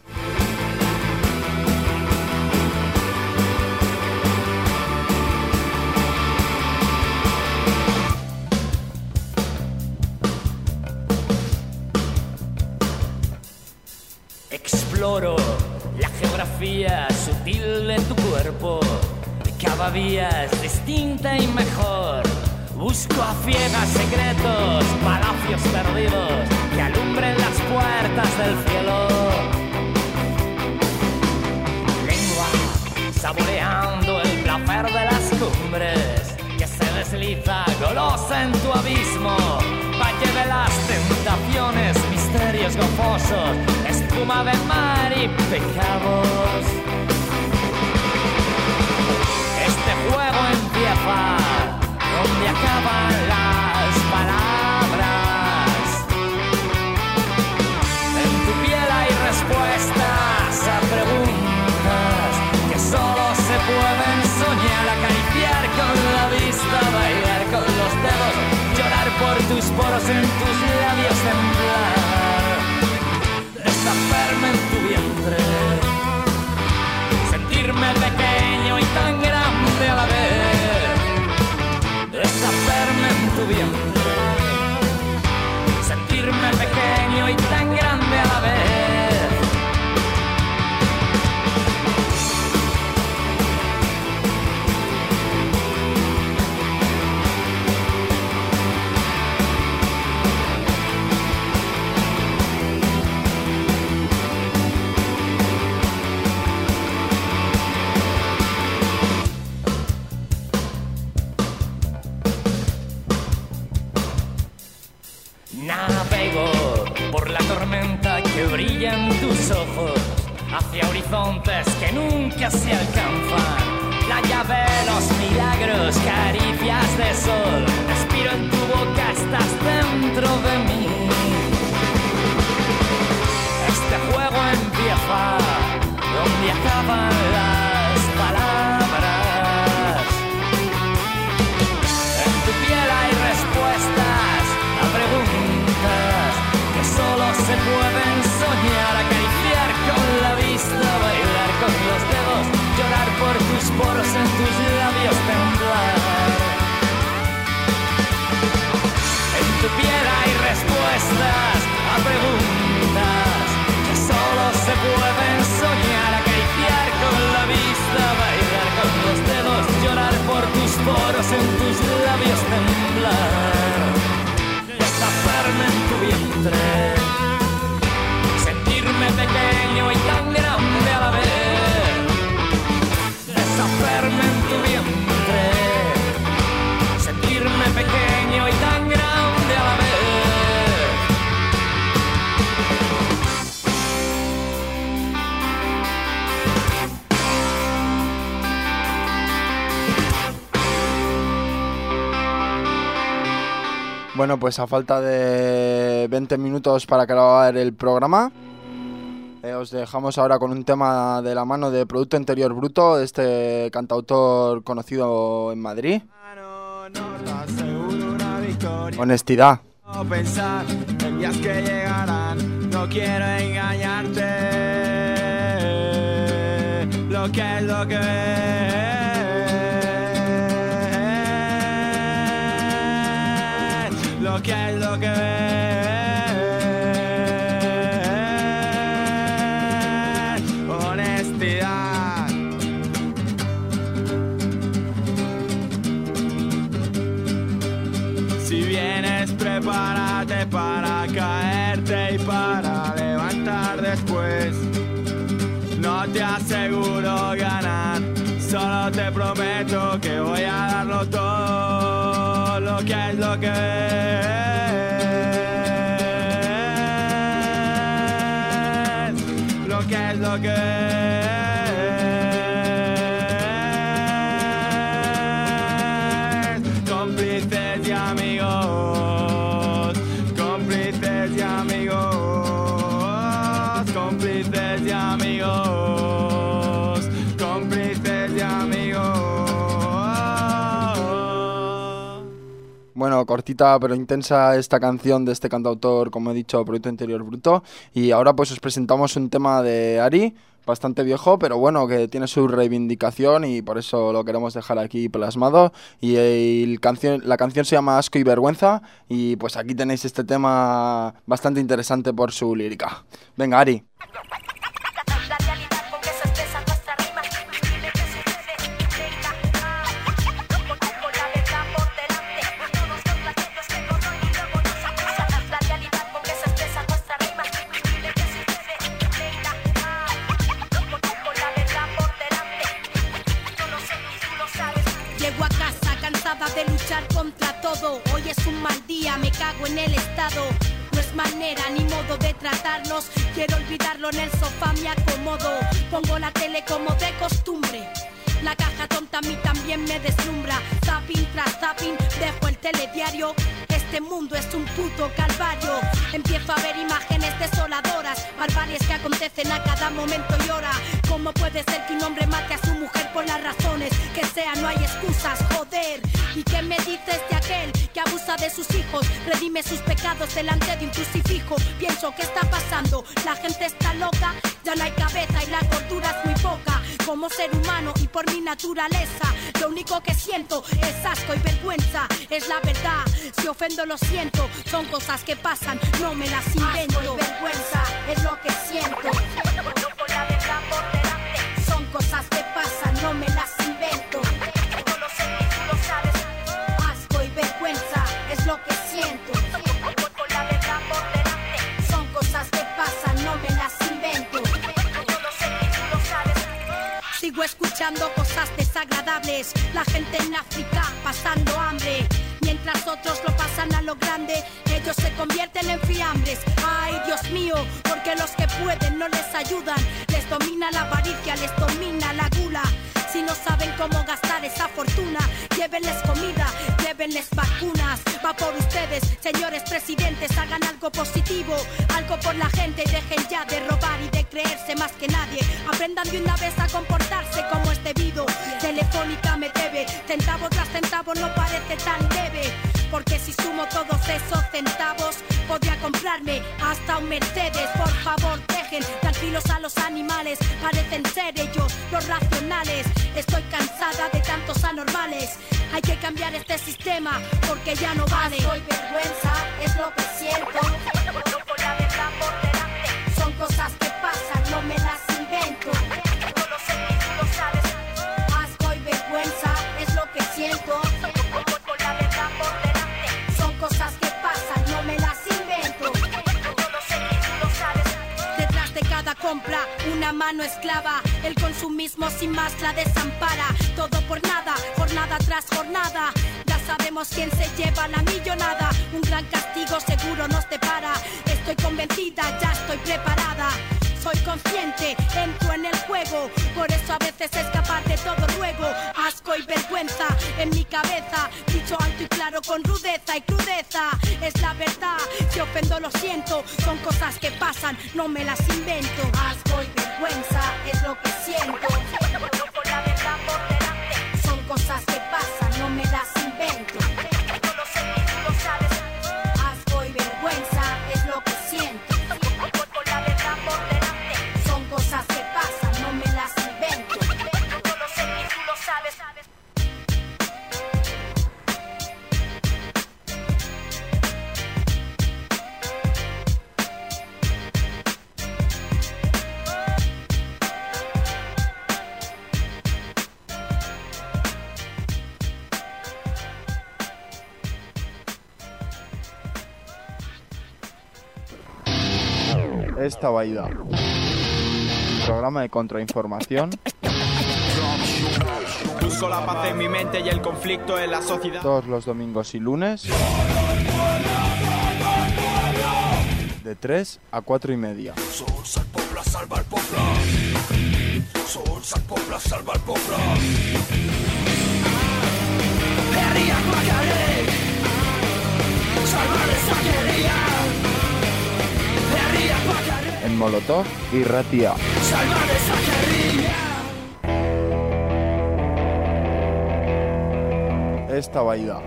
De tu cuerpo. Cada día es distinta y mejor. Busco a ciegas secretos, palacios perdidos que alumbren las puertas del cielo. Lengua, saboreando el placer de las cumbres que se desliza golosa en tu abismo. Valle de las tentaciones, misterios gozosos, espuma de mar y pecados. Donde acaban las palabras. En tu piel hay respuestas a preguntas que solo se pueden soñar, acariciar con la vista, bailar con los dedos, llorar por tus poros, en tus labios que nunca se alcanzan. En tus labios temblar. Desatarme en tu vientre, sentirme pequeño y tan grande a la vez. Deshacerme en tu vientre, Bueno, pues a falta de 20 minutos para acabar el programa, eh, os dejamos ahora con un tema de la mano de Producto Interior Bruto, este cantautor conocido en Madrid. Honestidad. Pensar en días que llegarán, no quiero engañarte. Lo que es lo que es, lo que es lo que es. Honestidad. Si vienes, prepárate para caerte y para levantar después. No te aseguro ganar, solo te prometo que voy a darlo lo que es lo que es, lo que es lo que es. Bueno, cortita pero intensa esta canción de este cantautor, como he dicho, Proyecto Interior Bruto. Y ahora pues os presentamos un tema de Ari, bastante viejo, pero bueno, que tiene su reivindicación y por eso lo queremos dejar aquí plasmado. Y el la canción se llama Asco y Vergüenza y pues aquí tenéis este tema bastante interesante por su lírica. Venga, Ari. Hoy es un mal día, me cago en el estado. No es manera ni modo de tratarnos. Quiero olvidarlo en el sofá, me acomodo. Pongo la tele como de costumbre. La caja tonta a mí también me deslumbra. Zapping tras zapping, dejo el telediario. Este mundo es un puto calvario. Empiezo a ver imágenes desoladoras, barbaries que acontecen a cada momento y hora. ¿Cómo puede ser que un hombre mate a su mujer por las razones que sea? No hay excusas, joder. ¿Y qué me dices de aquel que abusa de sus hijos? Redime sus pecados delante de un crucifijo. Pienso, ¿qué está pasando? La gente está loca. Ya no hay cabeza y la cordura es muy poca. Como ser humano y por mi naturaleza, lo único que siento es asco y vergüenza. Es la verdad, si ofendo lo siento. Son cosas que pasan, no me las invento. Asco y vergüenza es lo que siento. Son cosas que pasan, no me las escuchando cosas desagradables. La gente en África pasando hambre. Mientras otros lo pasan a lo grande, ellos se convierten en fiambres. Ay, Dios mío, porque los que pueden no les ayudan. Les domina la avaricia, les domina la gula. Si no saben cómo gastar esa fortuna, llévenles comida, llévenles vacunas. Va por ustedes, señores presidentes, hagan algo positivo, algo por la gente dejen ya de robar y de creerse más que nadie. Aprendan de una vez a comportarse como es debido. Telefónica me debe, centavo tras centavo no parece tan leve. Porque si sumo todos esos centavos, podría comprarme hasta un Mercedes. Por favor, dejen tranquilos a los animales, parecen ser ellos los racionales. Estoy cansada de tantos anormales. Hay que cambiar este sistema porque ya no vale. Soy vergüenza, es lo que siento. Con la verdad por delante. Son cosas que pasan, no me las compra, una mano esclava. El consumismo sin más la desampara. Todo por nada, jornada tras jornada. Ya sabemos quién se lleva la millonada. Un gran castigo seguro nos depara. Estoy convencida, ya estoy preparada. Soy consciente, entro en el juego. Por eso a veces escapar de todo luego. Asco y vergüenza en mi cabeza. Dicho alto y claro con rudeza y crudeza. Es la verdad, si ofendo lo siento. Son cosas que pasan, no me las invento. Asco y vergüenza es lo que siento. Con la verdad por delante. Son cosas que pasan, no me las invento. Esta vaida. Programa de contrainformación Busco la paz en mi mente y el conflicto en la sociedad. todos los domingos y lunes de 3 a 4 y media. Sols el poble salva En Molotov y Ratia. Esta vaida.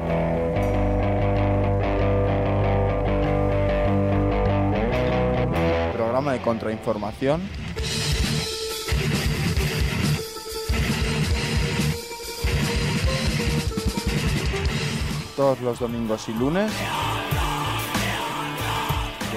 Programa de contrainformación todos los domingos y lunes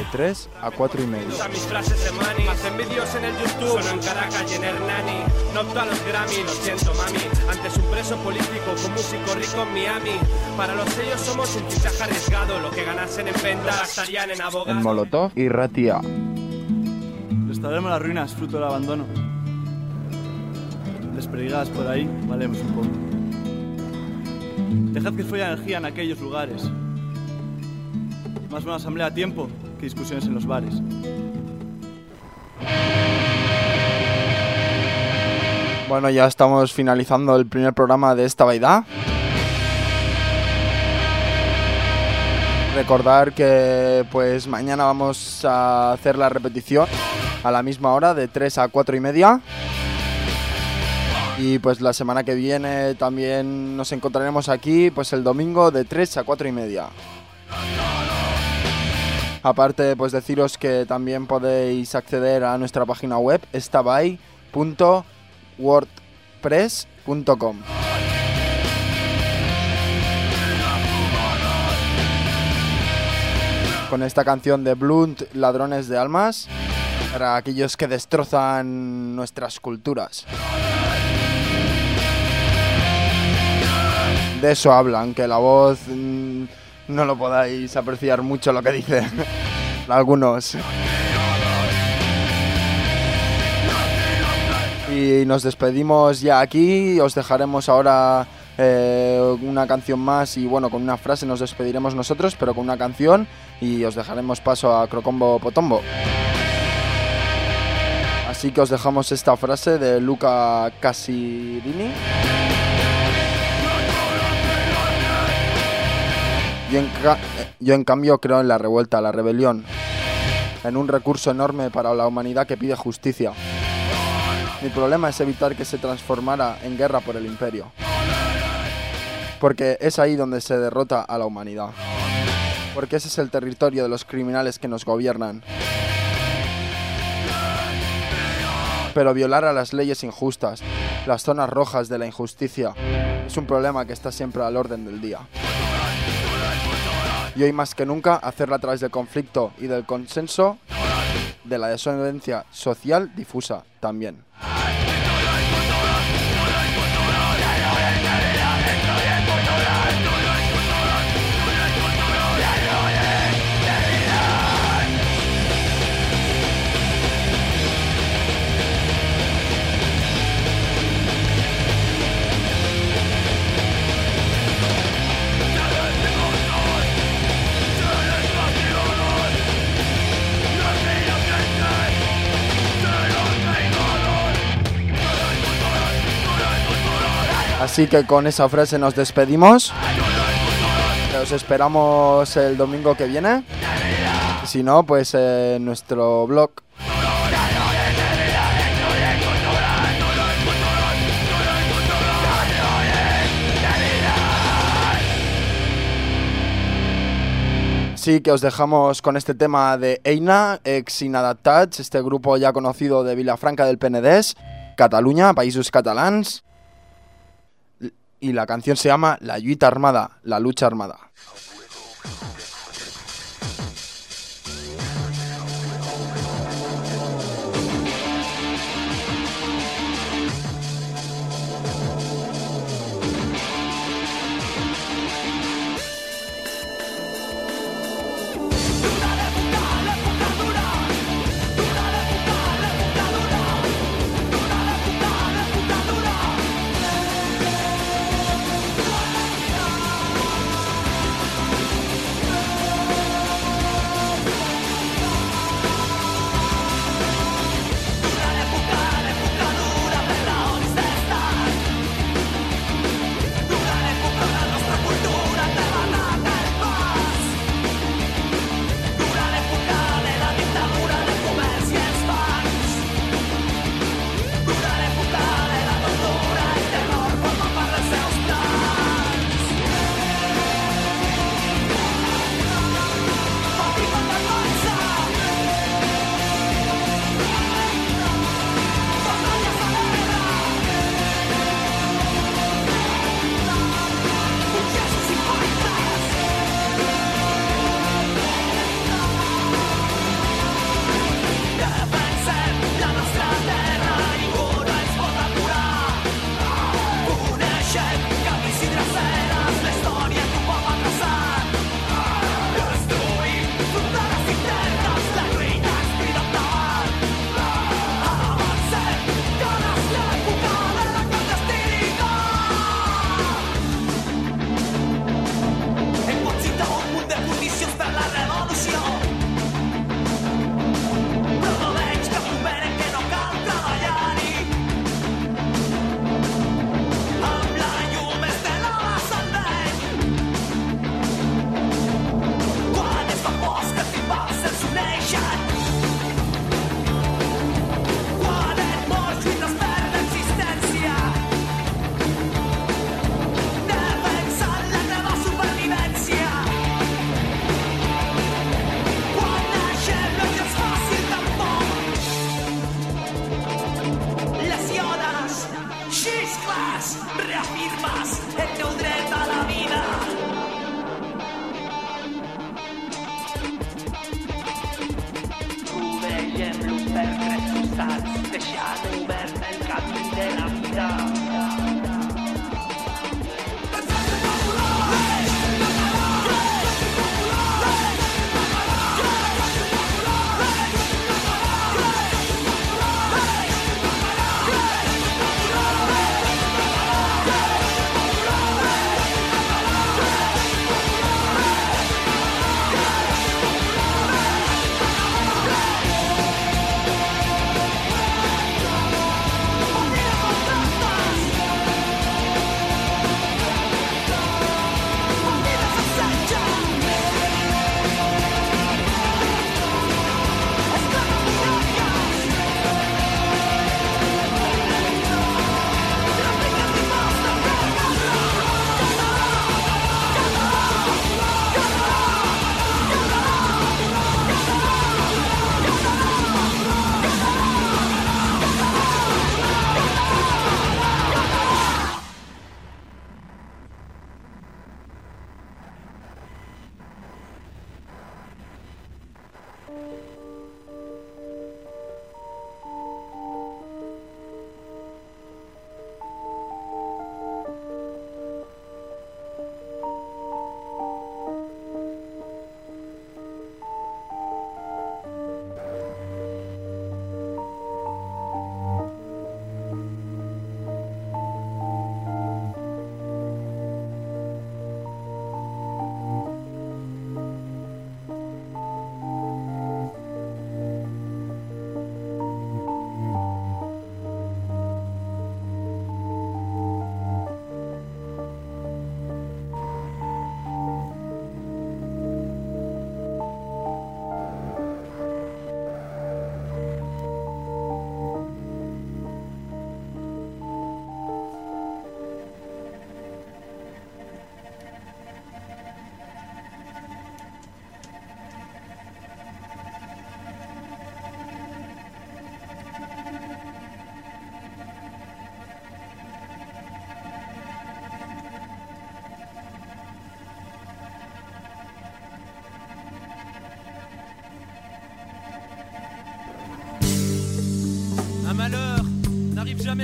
de 3 a 4 y media. Usa mis frases de money Hacen vídeos en el YouTube Sueno en Caracas y en Hernani No opto a los Grammy, lo siento mami Antes un preso político con músico rico en Miami Para los sellos somos un fichaje arriesgado Lo que ganasen en venta gastarían en abogados En Molotov y Ratia. Restauremos las ruinas, fruto del abandono. Desperdigadas por ahí, valemos un poco. Dejad que fluya energía en aquellos lugares. Más una asamblea a tiempo discusiones en los bares. Bueno, ya estamos finalizando el primer programa de esta vaida. Recordar que pues mañana vamos a hacer la repetición a la misma hora de 3 a 4 y media. Y pues la semana que viene también nos encontraremos aquí pues el domingo de 3 a 4 y media. Aparte, pues deciros que también podéis acceder a nuestra página web, estabay.wordpress.com. Con esta canción de Blunt, Ladrones de Almas, para aquellos que destrozan nuestras culturas. De eso hablan, que la voz mm, no lo podáis apreciar mucho lo que dice algunos. Y nos despedimos ya aquí, os dejaremos ahora eh, una canción más y bueno, con una frase nos despediremos nosotros, pero con una canción y os dejaremos paso a Crocombo Potombo. Así que os dejamos esta frase de Luca Casirini. Yo en, cambio creo en la revuelta, la rebelión, en un recurso enorme para la humanidad que pide justicia. Mi problema es evitar que se transformara en guerra por el imperio. Porque es ahí donde se derrota a la humanidad. Porque ese es el territorio de los criminales que nos gobiernan. Pero violar a las leyes injustas, las zonas rojas de la injusticia, es un problema que está siempre al orden del día. Y hoy más que nunca, hacerla a través del conflicto y del consenso, de la desobediencia social difusa también. Así que con esa frase nos despedimos. Os esperamos el domingo que viene. Si no, pues en nuestro blog. Sí, que os dejamos con este tema de Eina, ex Inadaptats, este grupo ya conocido de Vilafranca del Penedès, Cataluña, Països Catalans. Y la canción se llama La lluita armada, la lucha armada.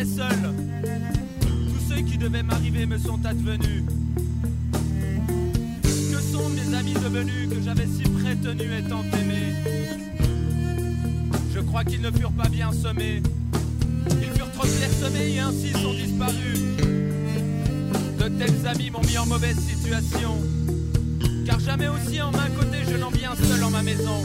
Seul. Tous ceux qui devaient m'arriver me sont advenus. Que sont mes amis devenus que j'avais si prétenus et tant aimés? Je crois qu'ils ne furent pas bien semés. Ils furent trop clairsemés et ainsi sont disparus. De tels amis m'ont mis en mauvaise situation. Car jamais aussi en main côté je n'en un seul en ma maison.